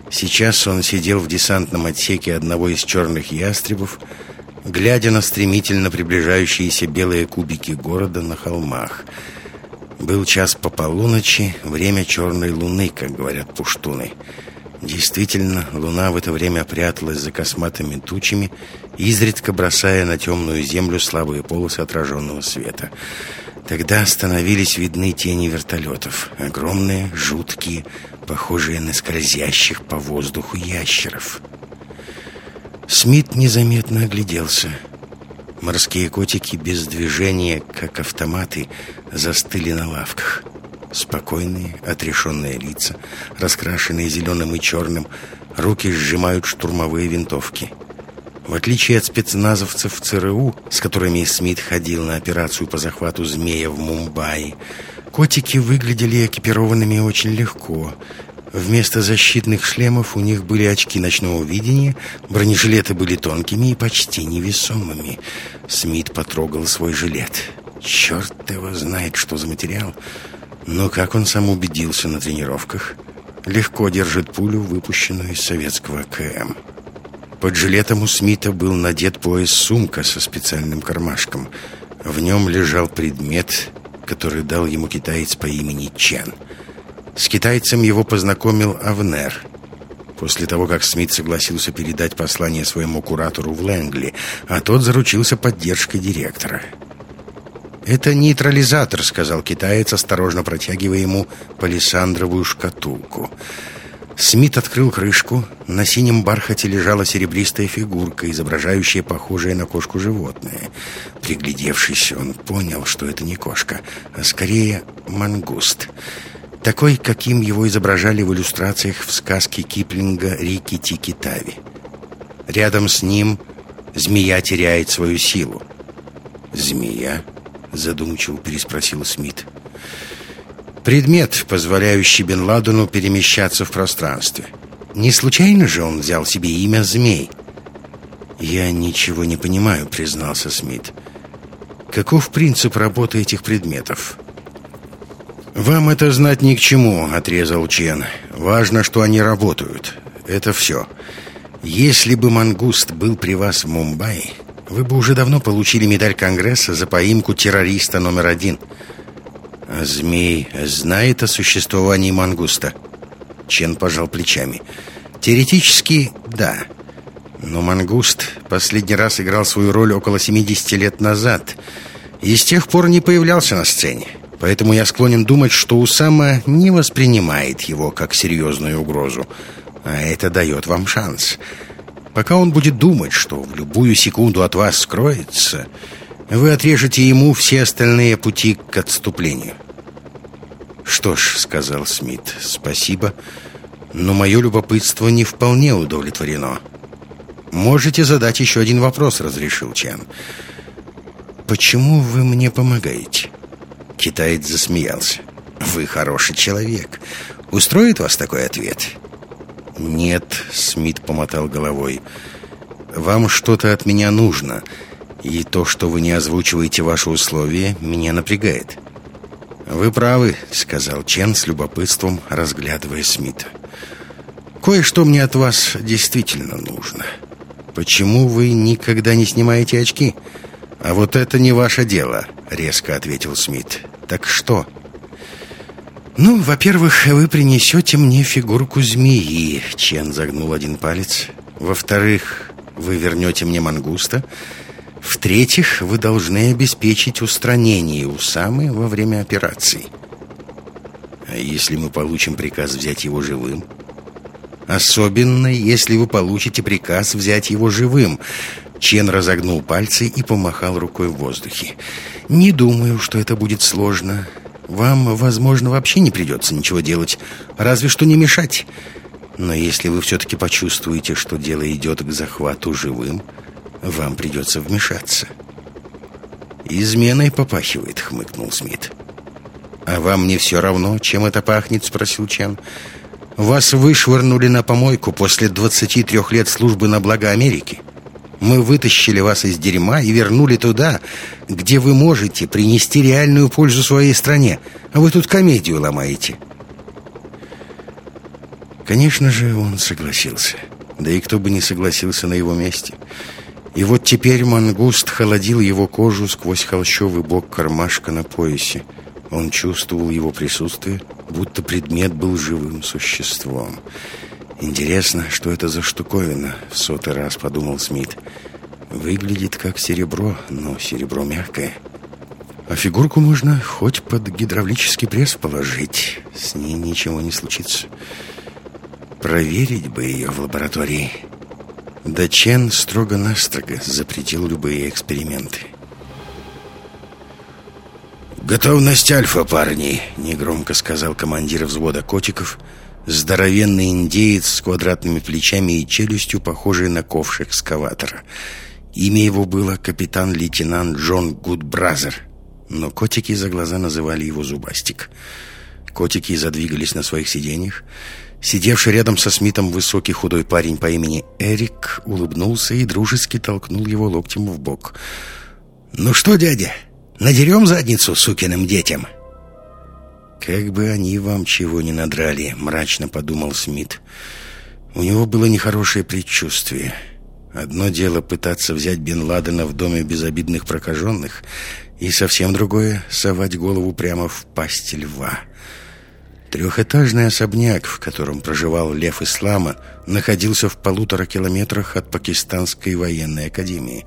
Сейчас он сидел в десантном отсеке одного из черных ястребов, глядя на стремительно приближающиеся белые кубики города на холмах. Был час по полуночи, время черной луны, как говорят пуштуны. Действительно, луна в это время пряталась за косматыми тучами, изредка бросая на темную землю слабые полосы отраженного света. Тогда становились видны тени вертолетов, огромные, жуткие, похожие на скользящих по воздуху ящеров. Смит незаметно огляделся. Морские котики без движения, как автоматы, застыли на лавках. Спокойные, отрешенные лица, раскрашенные зеленым и черным, руки сжимают штурмовые винтовки. В отличие от спецназовцев ЦРУ, с которыми Смит ходил на операцию по захвату змея в Мумбаи, котики выглядели экипированными очень легко, Вместо защитных шлемов у них были очки ночного видения, бронежилеты были тонкими и почти невесомыми. Смит потрогал свой жилет. Черт его знает, что за материал. Но как он сам убедился на тренировках, легко держит пулю, выпущенную из советского КМ. Под жилетом у Смита был надет пояс-сумка со специальным кармашком. В нем лежал предмет, который дал ему китаец по имени Чен — с китайцем его познакомил Авнер. После того, как Смит согласился передать послание своему куратору в Лэнгли, а тот заручился поддержкой директора. «Это нейтрализатор», — сказал китаец, осторожно протягивая ему палисандровую шкатулку. Смит открыл крышку. На синем бархате лежала серебристая фигурка, изображающая похожее на кошку животное. Приглядевшись, он понял, что это не кошка, а скорее мангуст — такой, каким его изображали в иллюстрациях в сказке Киплинга «Рики Тики Тави». Рядом с ним змея теряет свою силу. «Змея?» — задумчиво переспросил Смит. «Предмет, позволяющий Бен Ладену перемещаться в пространстве. Не случайно же он взял себе имя Змей?» «Я ничего не понимаю», — признался Смит. «Каков принцип работы этих предметов?» «Вам это знать ни к чему», — отрезал Чен. «Важно, что они работают. Это все. Если бы мангуст был при вас в Мумбаи, вы бы уже давно получили медаль Конгресса за поимку террориста номер один. А змей знает о существовании мангуста?» Чен пожал плечами. «Теоретически, да. Но мангуст последний раз играл свою роль около 70 лет назад и с тех пор не появлялся на сцене. Поэтому я склонен думать, что Усама не воспринимает его как серьезную угрозу. А это дает вам шанс. Пока он будет думать, что в любую секунду от вас скроется, вы отрежете ему все остальные пути к отступлению. «Что ж», — сказал Смит, — «спасибо, но мое любопытство не вполне удовлетворено». «Можете задать еще один вопрос», — разрешил Чен. почему вы мне помогаете?» Китаец засмеялся. «Вы хороший человек. Устроит вас такой ответ?» «Нет», — Смит помотал головой. «Вам что-то от меня нужно, и то, что вы не озвучиваете ваши условия, меня напрягает». «Вы правы», — сказал Чен с любопытством, разглядывая Смита. «Кое-что мне от вас действительно нужно. Почему вы никогда не снимаете очки?» «А вот это не ваше дело», — резко ответил Смит. «Так что?» «Ну, во-первых, вы принесете мне фигурку змеи», — Чен загнул один палец. «Во-вторых, вы вернете мне мангуста. В-третьих, вы должны обеспечить устранение Усамы во время операции». «А если мы получим приказ взять его живым?» «Особенно, если вы получите приказ взять его живым», Чен разогнул пальцы и помахал рукой в воздухе. «Не думаю, что это будет сложно. Вам, возможно, вообще не придется ничего делать, разве что не мешать. Но если вы все-таки почувствуете, что дело идет к захвату живым, вам придется вмешаться». «Изменой попахивает», — хмыкнул Смит. «А вам не все равно, чем это пахнет?» — спросил Чен. «Вас вышвырнули на помойку после 23 лет службы на благо Америки». Мы вытащили вас из дерьма и вернули туда, где вы можете принести реальную пользу своей стране, а вы тут комедию ломаете». Конечно же, он согласился. Да и кто бы не согласился на его месте. И вот теперь мангуст холодил его кожу сквозь холщовый бок кармашка на поясе. Он чувствовал его присутствие, будто предмет был живым существом. «Интересно, что это за штуковина?» — в сотый раз подумал Смит. «Выглядит как серебро, но серебро мягкое. А фигурку можно хоть под гидравлический пресс положить. С ней ничего не случится. Проверить бы ее в лаборатории». Да Чен строго-настрого запретил любые эксперименты. «Готовность Альфа, парни!» — негромко сказал командир взвода котиков — Здоровенный индеец с квадратными плечами и челюстью, похожий на ковш экскаватора. Имя его было капитан-лейтенант Джон Гудбразер, но котики за глаза называли его Зубастик. Котики задвигались на своих сиденьях. Сидевший рядом со Смитом высокий худой парень по имени Эрик улыбнулся и дружески толкнул его локтем в бок. «Ну что, дядя, надерем задницу сукиным детям?» «Как бы они вам чего не надрали», — мрачно подумал Смит. У него было нехорошее предчувствие. Одно дело пытаться взять Бен Ладена в доме безобидных прокаженных, и совсем другое — совать голову прямо в пасть льва. Трехэтажный особняк, в котором проживал лев ислама, находился в полутора километрах от Пакистанской военной академии.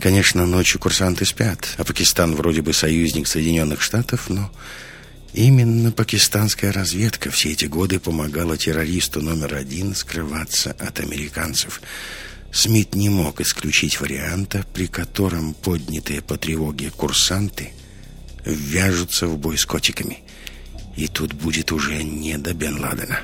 Конечно, ночью курсанты спят, а Пакистан вроде бы союзник Соединенных Штатов, но... Именно пакистанская разведка все эти годы помогала террористу номер один скрываться от американцев. Смит не мог исключить варианта, при котором поднятые по тревоге курсанты ввяжутся в бой с котиками. И тут будет уже не до Бен Ладена.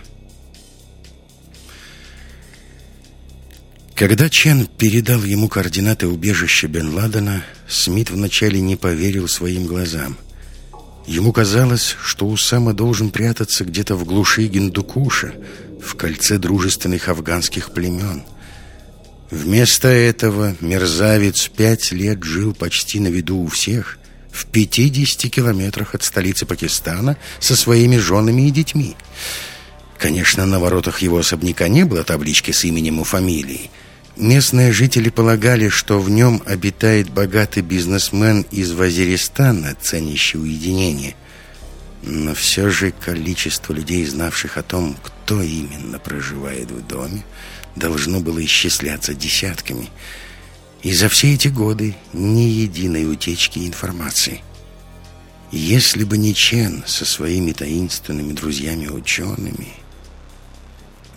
Когда Чен передал ему координаты убежища Бен Ладена, Смит вначале не поверил своим глазам – Ему казалось, что Усама должен прятаться где-то в глуши Гиндукуша, в кольце дружественных афганских племен. Вместо этого мерзавец пять лет жил почти на виду у всех, в 50 километрах от столицы Пакистана со своими женами и детьми. Конечно, на воротах его особняка не было таблички с именем и фамилией, Местные жители полагали, что в нем обитает богатый бизнесмен из Вазиристана, ценящий уединение. Но все же количество людей, знавших о том, кто именно проживает в доме, должно было исчисляться десятками. И за все эти годы ни единой утечки информации. Если бы не Чен со своими таинственными друзьями-учеными...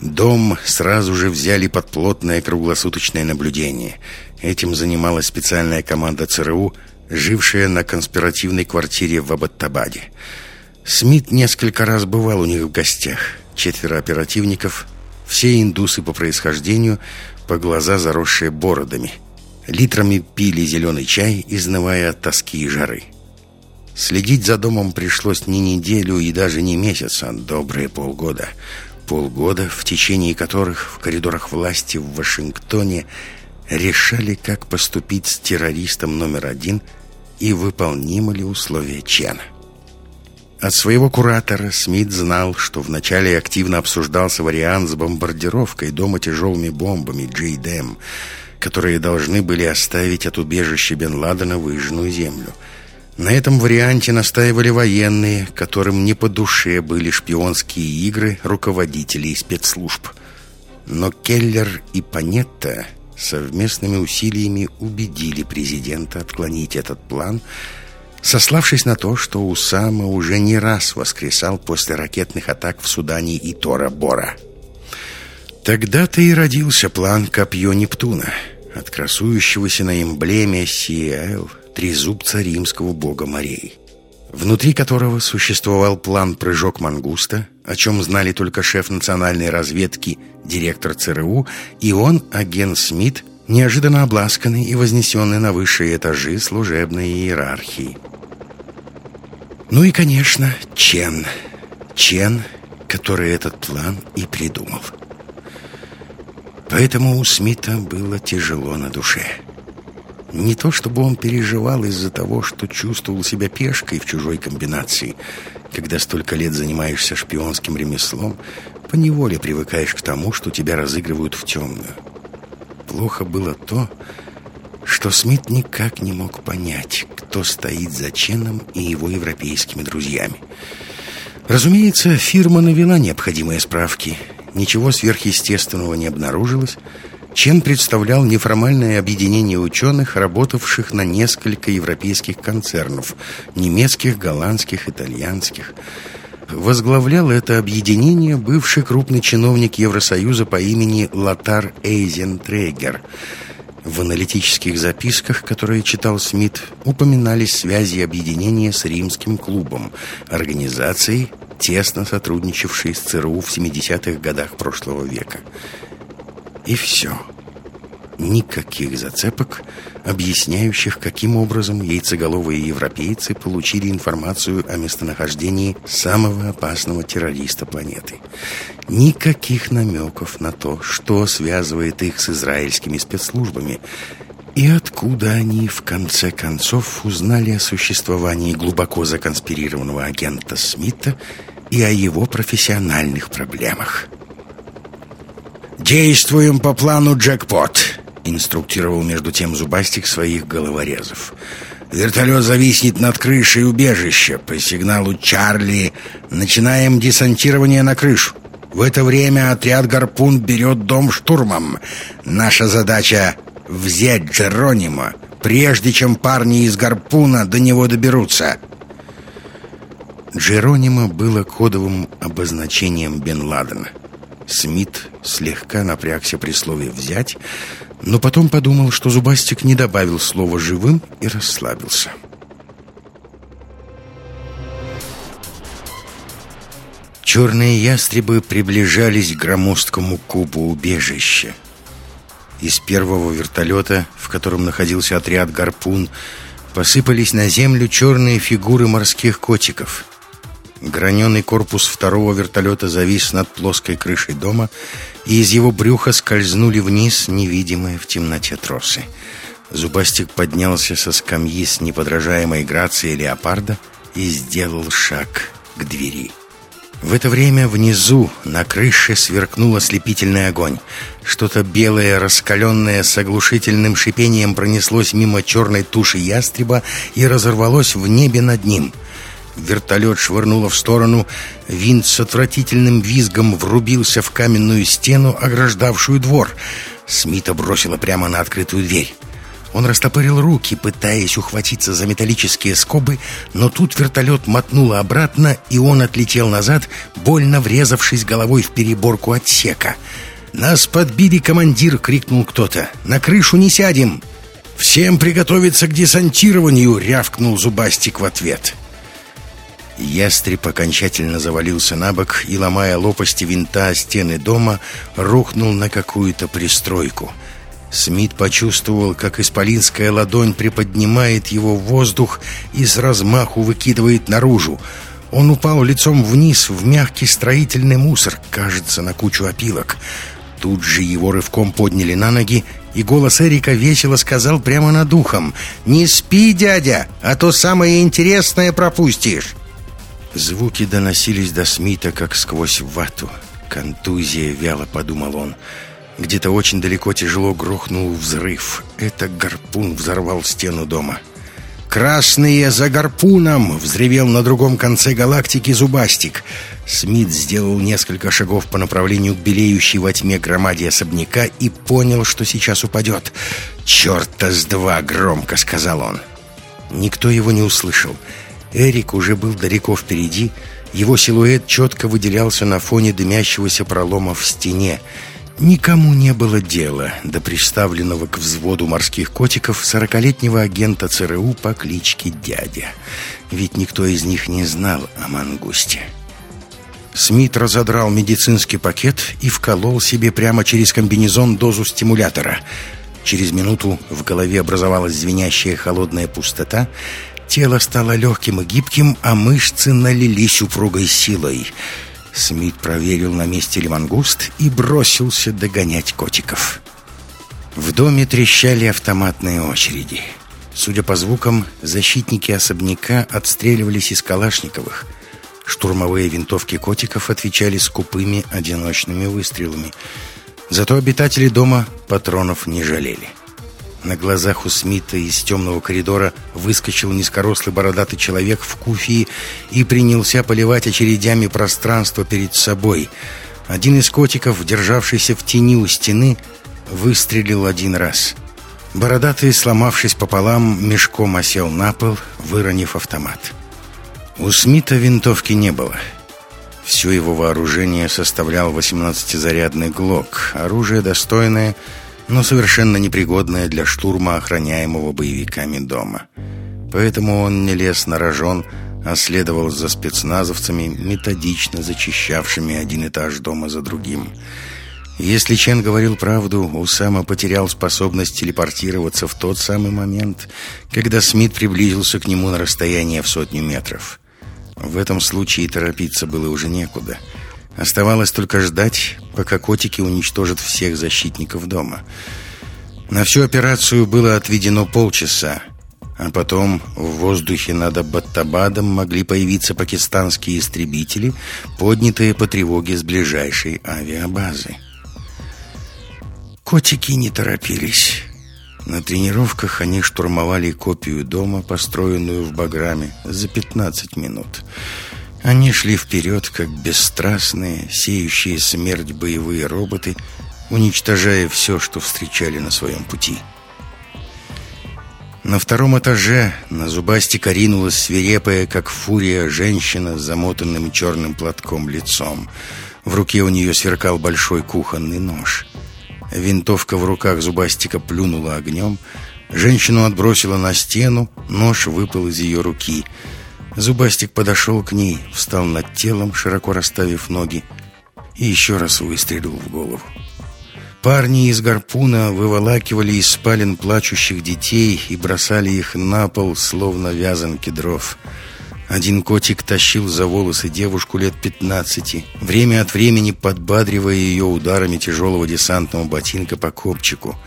Дом сразу же взяли под плотное круглосуточное наблюдение. Этим занималась специальная команда ЦРУ, жившая на конспиративной квартире в Абаттабаде. Смит несколько раз бывал у них в гостях. Четверо оперативников, все индусы по происхождению, по глаза заросшие бородами. Литрами пили зеленый чай, изнывая от тоски и жары. Следить за домом пришлось не неделю и даже не месяц, а добрые полгода. Полгода, в течение которых в коридорах власти в Вашингтоне решали, как поступить с террористом номер один и выполнимы ли условия Чена. От своего куратора Смит знал, что вначале активно обсуждался вариант с бомбардировкой дома тяжелыми бомбами Джейдем, которые должны были оставить от убежища Бен Ладена выжженную землю – на этом варианте настаивали военные, которым не по душе были шпионские игры руководителей спецслужб. Но Келлер и Панетта совместными усилиями убедили президента отклонить этот план, сославшись на то, что Усама уже не раз воскресал после ракетных атак в Судане и Тора-Бора. Тогда-то и родился план «Копье Нептуна», от красующегося на эмблеме CL – трезубца римского бога морей, внутри которого существовал план «Прыжок мангуста», о чем знали только шеф национальной разведки, директор ЦРУ, и он, агент Смит, неожиданно обласканный и вознесенный на высшие этажи служебной иерархии. Ну и, конечно, Чен. Чен, который этот план и придумал. Поэтому у Смита было тяжело на душе. Не то чтобы он переживал из-за того, что чувствовал себя пешкой в чужой комбинации. Когда столько лет занимаешься шпионским ремеслом, поневоле привыкаешь к тому, что тебя разыгрывают в темную. Плохо было то, что Смит никак не мог понять, кто стоит за Ченом и его европейскими друзьями. Разумеется, фирма навела необходимые справки. Ничего сверхъестественного не обнаружилось, Чен представлял неформальное объединение ученых, работавших на несколько европейских концернов – немецких, голландских, итальянских. Возглавлял это объединение бывший крупный чиновник Евросоюза по имени Лотар Эйзентрегер. В аналитических записках, которые читал Смит, упоминались связи объединения с Римским клубом, организацией, тесно сотрудничавшей с ЦРУ в 70-х годах прошлого века – и все. Никаких зацепок, объясняющих, каким образом яйцеголовые европейцы получили информацию о местонахождении самого опасного террориста планеты. Никаких намеков на то, что связывает их с израильскими спецслужбами и откуда они, в конце концов, узнали о существовании глубоко законспирированного агента Смита и о его профессиональных проблемах. «Действуем по плану джекпот», — инструктировал между тем Зубастик своих головорезов. «Вертолет зависнет над крышей убежища. По сигналу Чарли начинаем десантирование на крышу. В это время отряд «Гарпун» берет дом штурмом. Наша задача — взять Джеронима, прежде чем парни из «Гарпуна» до него доберутся». Джеронима было кодовым обозначением Бен Ладена — Смит слегка напрягся при слове «взять», но потом подумал, что Зубастик не добавил слова «живым» и расслабился. Черные ястребы приближались к громоздкому кубу убежища. Из первого вертолета, в котором находился отряд «Гарпун», посыпались на землю черные фигуры морских котиков — Граненый корпус второго вертолета завис над плоской крышей дома, и из его брюха скользнули вниз невидимые в темноте тросы. Зубастик поднялся со скамьи с неподражаемой грацией леопарда и сделал шаг к двери. В это время внизу, на крыше, сверкнул ослепительный огонь. Что-то белое, раскаленное, с оглушительным шипением пронеслось мимо черной туши ястреба и разорвалось в небе над ним — Вертолет швырнуло в сторону. Винт с отвратительным визгом врубился в каменную стену, ограждавшую двор. Смита бросила прямо на открытую дверь. Он растопырил руки, пытаясь ухватиться за металлические скобы, но тут вертолет мотнуло обратно, и он отлетел назад, больно врезавшись головой в переборку отсека. «Нас подбили, командир!» — крикнул кто-то. «На крышу не сядем!» «Всем приготовиться к десантированию!» — рявкнул Зубастик в ответ. Ястреб окончательно завалился на бок и, ломая лопасти винта о стены дома, рухнул на какую-то пристройку. Смит почувствовал, как исполинская ладонь приподнимает его в воздух и с размаху выкидывает наружу. Он упал лицом вниз в мягкий строительный мусор, кажется, на кучу опилок. Тут же его рывком подняли на ноги, и голос Эрика весело сказал прямо над ухом «Не спи, дядя, а то самое интересное пропустишь!» Звуки доносились до Смита, как сквозь вату. «Контузия», — вяло подумал он. Где-то очень далеко тяжело грохнул взрыв. Это гарпун взорвал стену дома. «Красные за гарпуном!» — взревел на другом конце галактики Зубастик. Смит сделал несколько шагов по направлению к белеющей во тьме громаде особняка и понял, что сейчас упадет. «Черта с два!» — громко сказал он. Никто его не услышал. Эрик уже был далеко впереди. Его силуэт четко выделялся на фоне дымящегося пролома в стене. Никому не было дела до представленного к взводу морских котиков сорокалетнего агента ЦРУ по кличке Дядя. Ведь никто из них не знал о мангусте. Смит разодрал медицинский пакет и вколол себе прямо через комбинезон дозу стимулятора. Через минуту в голове образовалась звенящая холодная пустота, тело стало легким и гибким, а мышцы налились упругой силой — Смит проверил, на месте ли и бросился догонять котиков. В доме трещали автоматные очереди. Судя по звукам, защитники особняка отстреливались из калашниковых. Штурмовые винтовки котиков отвечали скупыми одиночными выстрелами. Зато обитатели дома патронов не жалели. На глазах у Смита из темного коридора выскочил низкорослый бородатый человек в куфии и принялся поливать очередями пространство перед собой. Один из котиков, державшийся в тени у стены, выстрелил один раз. Бородатый, сломавшись пополам, мешком осел на пол, выронив автомат. У Смита винтовки не было. Все его вооружение составлял 18-зарядный ГЛОК. Оружие достойное — но совершенно непригодная для штурма охраняемого боевиками дома. Поэтому он не лез на рожон, а следовал за спецназовцами, методично зачищавшими один этаж дома за другим. Если Чен говорил правду, Усама потерял способность телепортироваться в тот самый момент, когда Смит приблизился к нему на расстояние в сотню метров. В этом случае торопиться было уже некуда — Оставалось только ждать, пока котики уничтожат всех защитников дома. На всю операцию было отведено полчаса, а потом в воздухе над Аббаттабадом могли появиться пакистанские истребители, поднятые по тревоге с ближайшей авиабазы. Котики не торопились. На тренировках они штурмовали копию дома, построенную в Баграме, за 15 минут. Они шли вперед, как бесстрастные, сеющие смерть боевые роботы, уничтожая все, что встречали на своем пути. На втором этаже на зубастика ринулась свирепая, как фурия, женщина с замотанным черным платком лицом. В руке у нее сверкал большой кухонный нож. Винтовка в руках зубастика плюнула огнем. Женщину отбросила на стену, нож выпал из ее руки — Зубастик подошел к ней, встал над телом, широко расставив ноги, и еще раз выстрелил в голову. Парни из гарпуна выволакивали из спален плачущих детей и бросали их на пол, словно вязанки дров. Один котик тащил за волосы девушку лет пятнадцати, время от времени подбадривая ее ударами тяжелого десантного ботинка по копчику —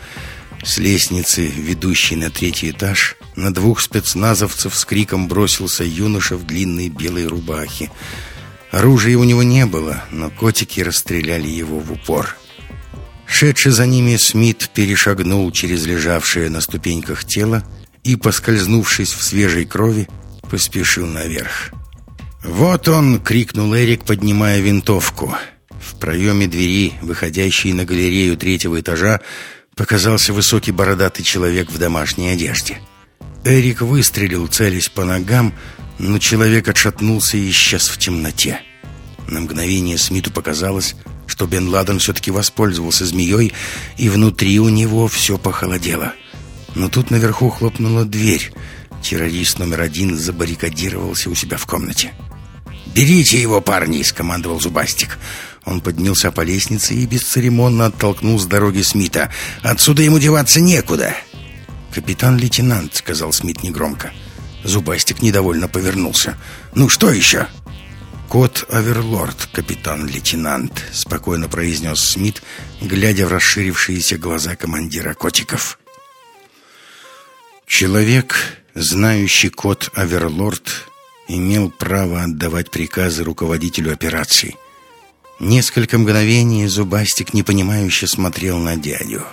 с лестницы, ведущей на третий этаж, на двух спецназовцев с криком бросился юноша в длинной белой рубахе. Оружия у него не было, но котики расстреляли его в упор. Шедший за ними Смит перешагнул через лежавшее на ступеньках тело и, поскользнувшись в свежей крови, поспешил наверх. «Вот он!» — крикнул Эрик, поднимая винтовку. В проеме двери, выходящей на галерею третьего этажа, показался высокий бородатый человек в домашней одежде. Эрик выстрелил, целясь по ногам, но человек отшатнулся и исчез в темноте. На мгновение Смиту показалось, что Бен Ладен все-таки воспользовался змеей, и внутри у него все похолодело. Но тут наверху хлопнула дверь. Террорист номер один забаррикадировался у себя в комнате. «Берите его, парни!» — скомандовал Зубастик. Он поднялся по лестнице и бесцеремонно оттолкнул с дороги Смита. «Отсюда ему деваться некуда!» «Капитан-лейтенант», — сказал Смит негромко. Зубастик недовольно повернулся. «Ну что еще?» «Кот Аверлорд, капитан-лейтенант», — спокойно произнес Смит, глядя в расширившиеся глаза командира котиков. Человек, знающий код Аверлорд, имел право отдавать приказы руководителю операции. Несколько мгновений Зубастик непонимающе смотрел на дядю.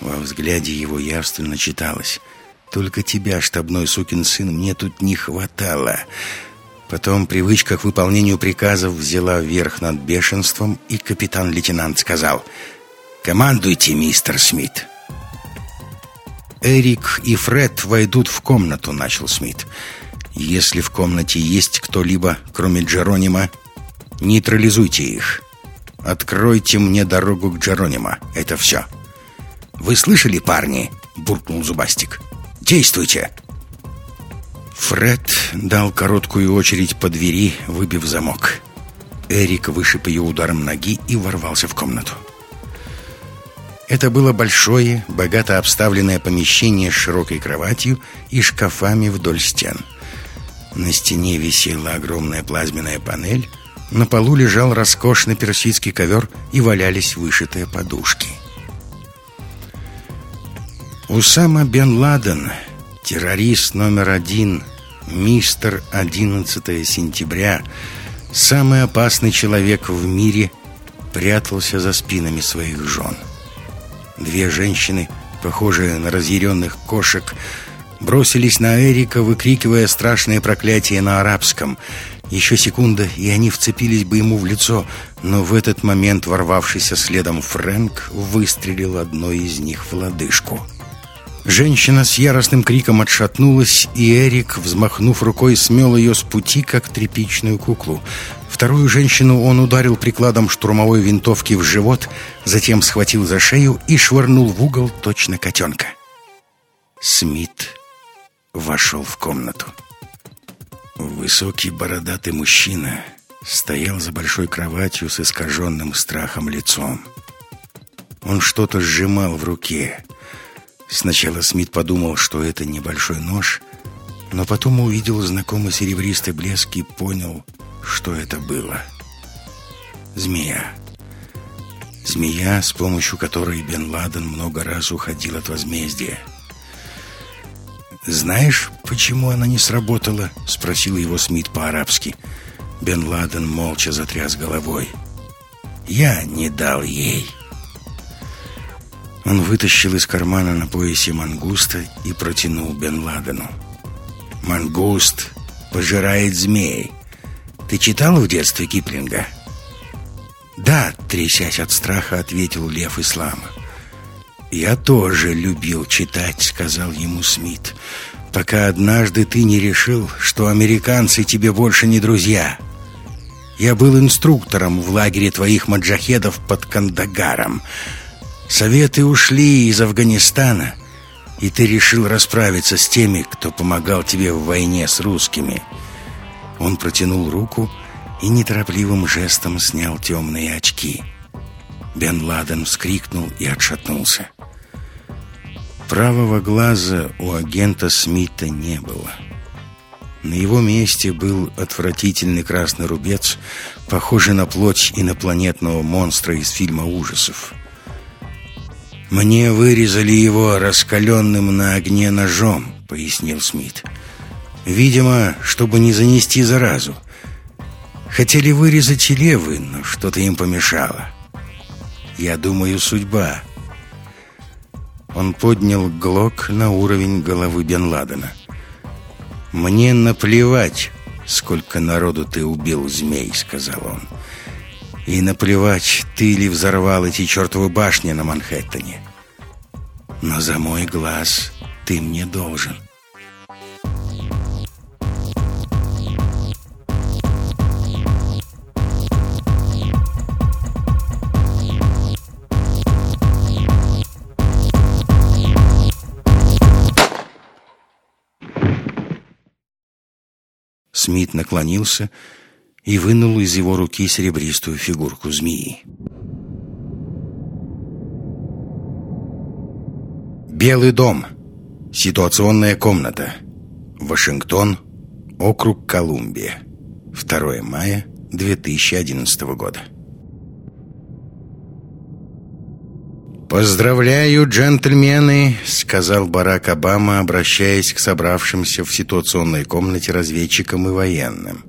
Во взгляде его явственно читалось «Только тебя, штабной сукин сын, мне тут не хватало». Потом привычка к выполнению приказов взяла верх над бешенством, и капитан-лейтенант сказал «Командуйте, мистер Смит». «Эрик и Фред войдут в комнату», — начал Смит. «Если в комнате есть кто-либо, кроме Джеронима, нейтрализуйте их. Откройте мне дорогу к Джеронима. Это все». «Вы слышали, парни?» — буркнул Зубастик. «Действуйте!» Фред дал короткую очередь по двери, выбив замок. Эрик вышиб ее ударом ноги и ворвался в комнату. Это было большое, богато обставленное помещение с широкой кроватью и шкафами вдоль стен. На стене висела огромная плазменная панель, на полу лежал роскошный персидский ковер и валялись вышитые подушки. Усама бен Ладен, террорист номер один, мистер 11 сентября, самый опасный человек в мире, прятался за спинами своих жен. Две женщины, похожие на разъяренных кошек, бросились на Эрика, выкрикивая страшное проклятие на арабском. Еще секунда, и они вцепились бы ему в лицо, но в этот момент ворвавшийся следом Фрэнк выстрелил одной из них в лодыжку. Женщина с яростным криком отшатнулась, и Эрик, взмахнув рукой, смел ее с пути, как тряпичную куклу. Вторую женщину он ударил прикладом штурмовой винтовки в живот, затем схватил за шею и швырнул в угол точно котенка. Смит вошел в комнату. Высокий бородатый мужчина стоял за большой кроватью с искаженным страхом лицом. Он что-то сжимал в руке. Сначала Смит подумал, что это небольшой нож, но потом увидел знакомый серебристый блеск и понял, что это было. Змея. Змея, с помощью которой Бен Ладен много раз уходил от возмездия. «Знаешь, почему она не сработала?» — спросил его Смит по-арабски. Бен Ладен молча затряс головой. «Я не дал ей». Он вытащил из кармана на поясе мангуста и протянул Бен Ладену. «Мангуст пожирает змей. Ты читал в детстве Киплинга?» «Да», — трясясь от страха, ответил Лев Ислама. «Я тоже любил читать», — сказал ему Смит, «пока однажды ты не решил, что американцы тебе больше не друзья. Я был инструктором в лагере твоих маджахедов под Кандагаром. Советы ушли из Афганистана, и ты решил расправиться с теми, кто помогал тебе в войне с русскими». Он протянул руку и неторопливым жестом снял темные очки. Бен Ладен вскрикнул и отшатнулся. Правого глаза у агента Смита не было. На его месте был отвратительный красный рубец, похожий на плоть инопланетного монстра из фильма ужасов. «Мне вырезали его раскаленным на огне ножом», — пояснил Смит. Видимо, чтобы не занести заразу. Хотели вырезать и левый, но что-то им помешало. Я думаю, судьба. Он поднял глок на уровень головы Бен Ладена. «Мне наплевать, сколько народу ты убил, змей», — сказал он. «И наплевать, ты ли взорвал эти чертовы башни на Манхэттене. Но за мой глаз ты мне должен». Смит наклонился и вынул из его руки серебристую фигурку змеи. Белый дом. Ситуационная комната. Вашингтон. Округ Колумбия. 2 мая 2011 года. «Поздравляю, джентльмены», — сказал Барак Обама, обращаясь к собравшимся в ситуационной комнате разведчикам и военным.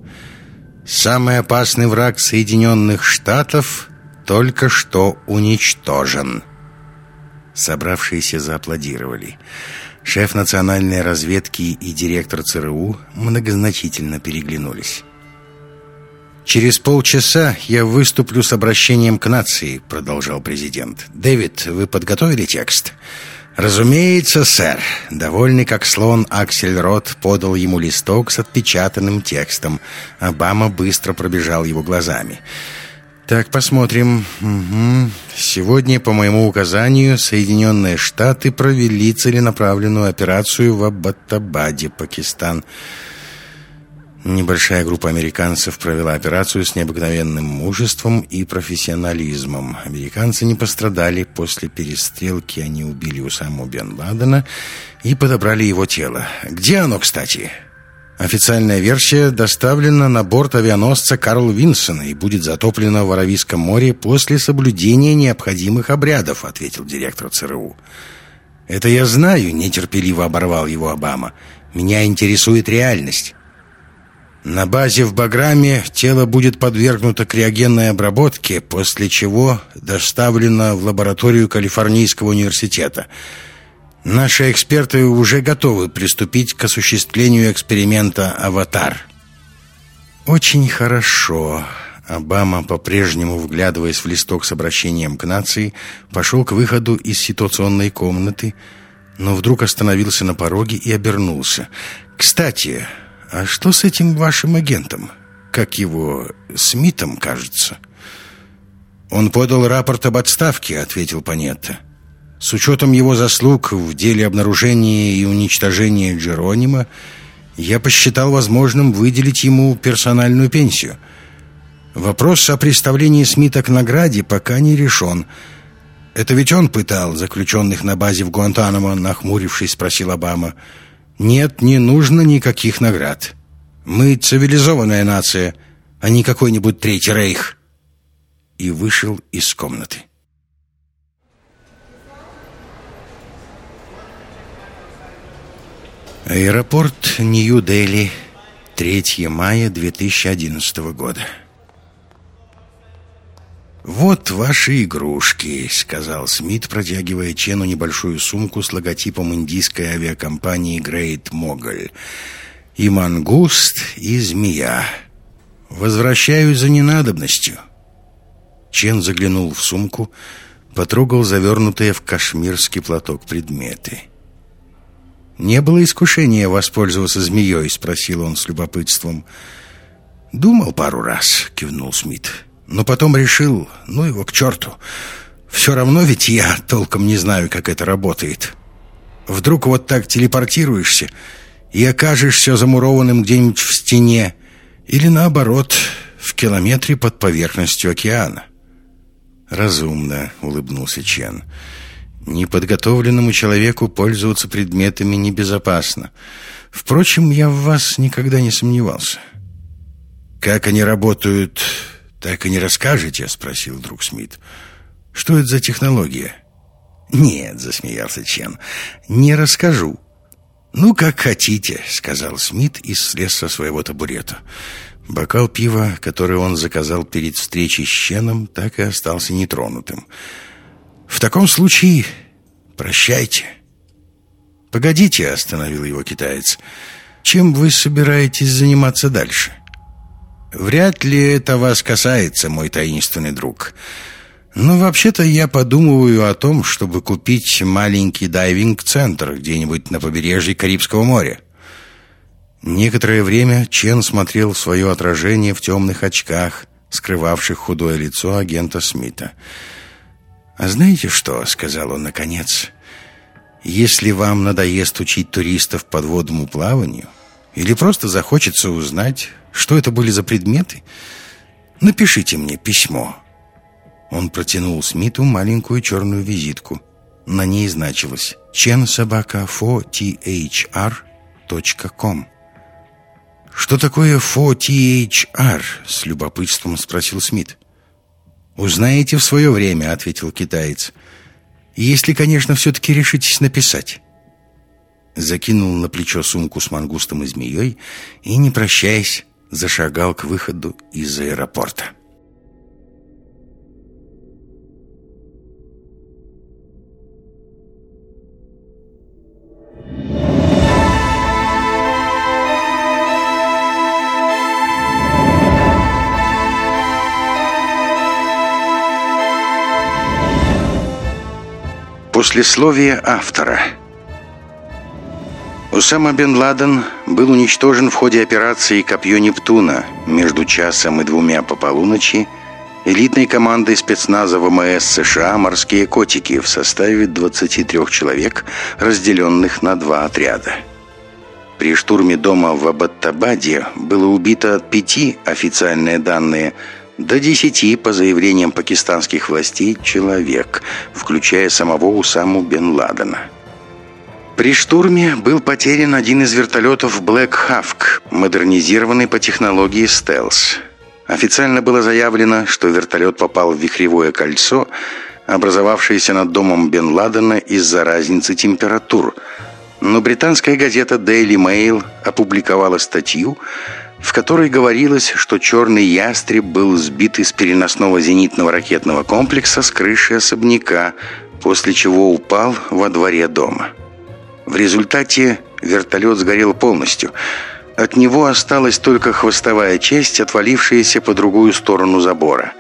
«Самый опасный враг Соединенных Штатов только что уничтожен». Собравшиеся зааплодировали. Шеф национальной разведки и директор ЦРУ многозначительно переглянулись. «Через полчаса я выступлю с обращением к нации», — продолжал президент. «Дэвид, вы подготовили текст?» «Разумеется, сэр». Довольный как слон, Аксель Рот подал ему листок с отпечатанным текстом. Обама быстро пробежал его глазами. Так, посмотрим. Угу. Сегодня, по моему указанию, Соединенные Штаты провели целенаправленную операцию в Аббатабаде, Пакистан. Небольшая группа американцев провела операцию с необыкновенным мужеством и профессионализмом. Американцы не пострадали. После перестрелки они убили Усаму Бен Ладена и подобрали его тело. Где оно, кстати? Официальная версия доставлена на борт авианосца Карл Винсона и будет затоплена в Аравийском море после соблюдения необходимых обрядов, ответил директор ЦРУ. Это я знаю, нетерпеливо оборвал его Обама. Меня интересует реальность. На базе в Баграме тело будет подвергнуто криогенной обработке, после чего доставлено в лабораторию Калифорнийского университета – Наши эксперты уже готовы приступить к осуществлению эксперимента «Аватар». Очень хорошо. Обама, по-прежнему вглядываясь в листок с обращением к нации, пошел к выходу из ситуационной комнаты, но вдруг остановился на пороге и обернулся. «Кстати, а что с этим вашим агентом? Как его... Смитом, кажется?» «Он подал рапорт об отставке», — ответил Панетта. С учетом его заслуг в деле обнаружения и уничтожения Джеронима, я посчитал возможным выделить ему персональную пенсию. Вопрос о представлении Смита к награде пока не решен. «Это ведь он пытал заключенных на базе в Гуантанамо?» Нахмурившись, спросил Обама. «Нет, не нужно никаких наград. Мы цивилизованная нация, а не какой-нибудь Третий Рейх». И вышел из комнаты. Аэропорт Нью-Дели, 3 мая 2011 года. «Вот ваши игрушки», — сказал Смит, протягивая Чену небольшую сумку с логотипом индийской авиакомпании «Грейт Моголь». «И мангуст, и змея. Возвращаюсь за ненадобностью». Чен заглянул в сумку, потрогал завернутые в кашмирский платок предметы — «Не было искушения воспользоваться змеей?» — спросил он с любопытством. «Думал пару раз», — кивнул Смит. «Но потом решил, ну его к черту. Все равно ведь я толком не знаю, как это работает. Вдруг вот так телепортируешься и окажешься замурованным где-нибудь в стене или, наоборот, в километре под поверхностью океана». «Разумно», — улыбнулся Чен. Неподготовленному человеку пользоваться предметами небезопасно. Впрочем, я в вас никогда не сомневался. «Как они работают, так и не расскажете?» — спросил друг Смит. «Что это за технология?» «Нет», — засмеялся Чен, — «не расскажу». «Ну, как хотите», — сказал Смит и слез со своего табурета. Бокал пива, который он заказал перед встречей с Ченом, так и остался нетронутым. В таком случае прощайте. Погодите, остановил его китаец. Чем вы собираетесь заниматься дальше? Вряд ли это вас касается, мой таинственный друг. Но вообще-то я подумываю о том, чтобы купить маленький дайвинг-центр где-нибудь на побережье Карибского моря. Некоторое время Чен смотрел в свое отражение в темных очках, скрывавших худое лицо агента Смита. «А знаете что?» — сказал он наконец. «Если вам надоест учить туристов подводному плаванию, Или просто захочется узнать, что это были за предметы, напишите мне письмо. Он протянул Смиту маленькую черную визитку. На ней значилось «Чен собака фо ком». «Что такое фо с любопытством спросил Смит. «Узнаете в свое время», — ответил китаец. «Если, конечно, все-таки решитесь написать». Закинул на плечо сумку с мангустом и змеей и, не прощаясь, зашагал к выходу из аэропорта. Послесловие автора Усама бен Ладен был уничтожен в ходе операции «Копье Нептуна» между часом и двумя по полуночи элитной командой спецназа ВМС США «Морские котики» в составе 23 человек, разделенных на два отряда. При штурме дома в Абаттабаде было убито от пяти, официальные данные – до десяти, по заявлениям пакистанских властей, человек, включая самого Усаму бен Ладена. При штурме был потерян один из вертолетов Black Hawk, модернизированный по технологии стелс. Официально было заявлено, что вертолет попал в вихревое кольцо, образовавшееся над домом Бен Ладена из-за разницы температур. Но британская газета Daily Mail опубликовала статью, в которой говорилось, что черный ястреб был сбит из переносного зенитного ракетного комплекса с крыши особняка, после чего упал во дворе дома. В результате вертолет сгорел полностью. От него осталась только хвостовая часть, отвалившаяся по другую сторону забора.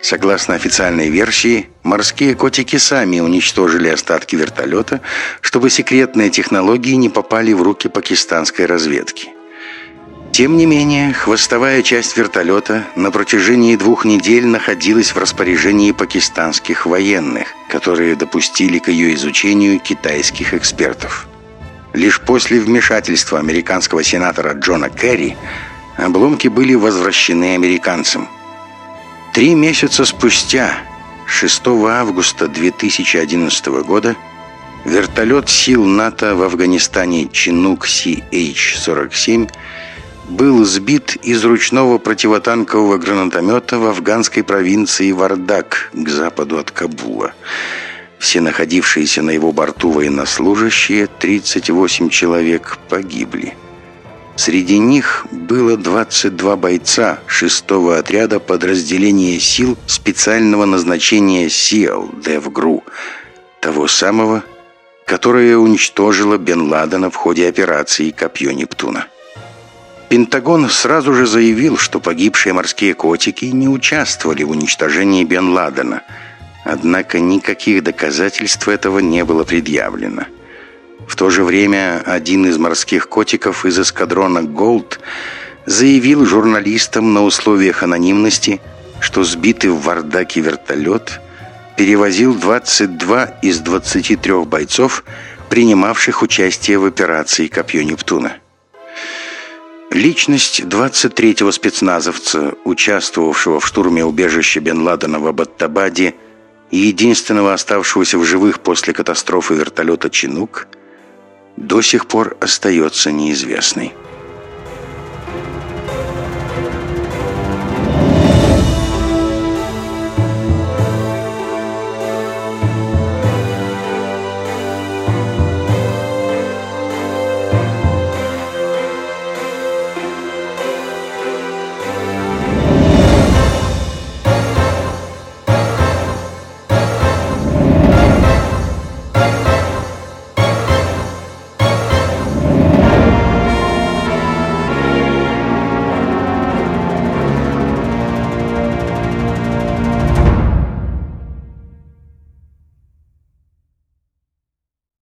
Согласно официальной версии, морские котики сами уничтожили остатки вертолета, чтобы секретные технологии не попали в руки пакистанской разведки. Тем не менее, хвостовая часть вертолета на протяжении двух недель находилась в распоряжении пакистанских военных, которые допустили к ее изучению китайских экспертов. Лишь после вмешательства американского сенатора Джона Керри обломки были возвращены американцам. Три месяца спустя, 6 августа 2011 года, вертолет сил НАТО в Афганистане «Чинук CH-47» был сбит из ручного противотанкового гранатомета в афганской провинции Вардак к западу от Кабула. Все находившиеся на его борту военнослужащие, 38 человек, погибли. Среди них было 22 бойца 6-го отряда подразделения сил специального назначения СИАЛ ДЕВГРУ, того самого, которое уничтожило Бен Ладена в ходе операции «Копье Нептуна». Пентагон сразу же заявил, что погибшие морские котики не участвовали в уничтожении Бен Ладена. Однако никаких доказательств этого не было предъявлено. В то же время один из морских котиков из эскадрона «Голд» заявил журналистам на условиях анонимности, что сбитый в Вардаке вертолет перевозил 22 из 23 бойцов, принимавших участие в операции «Копье Нептуна». Личность 23-го спецназовца, участвовавшего в штурме убежища Бен Ладена в Абаттабаде и единственного оставшегося в живых после катастрофы вертолета «Чинук», до сих пор остается неизвестной.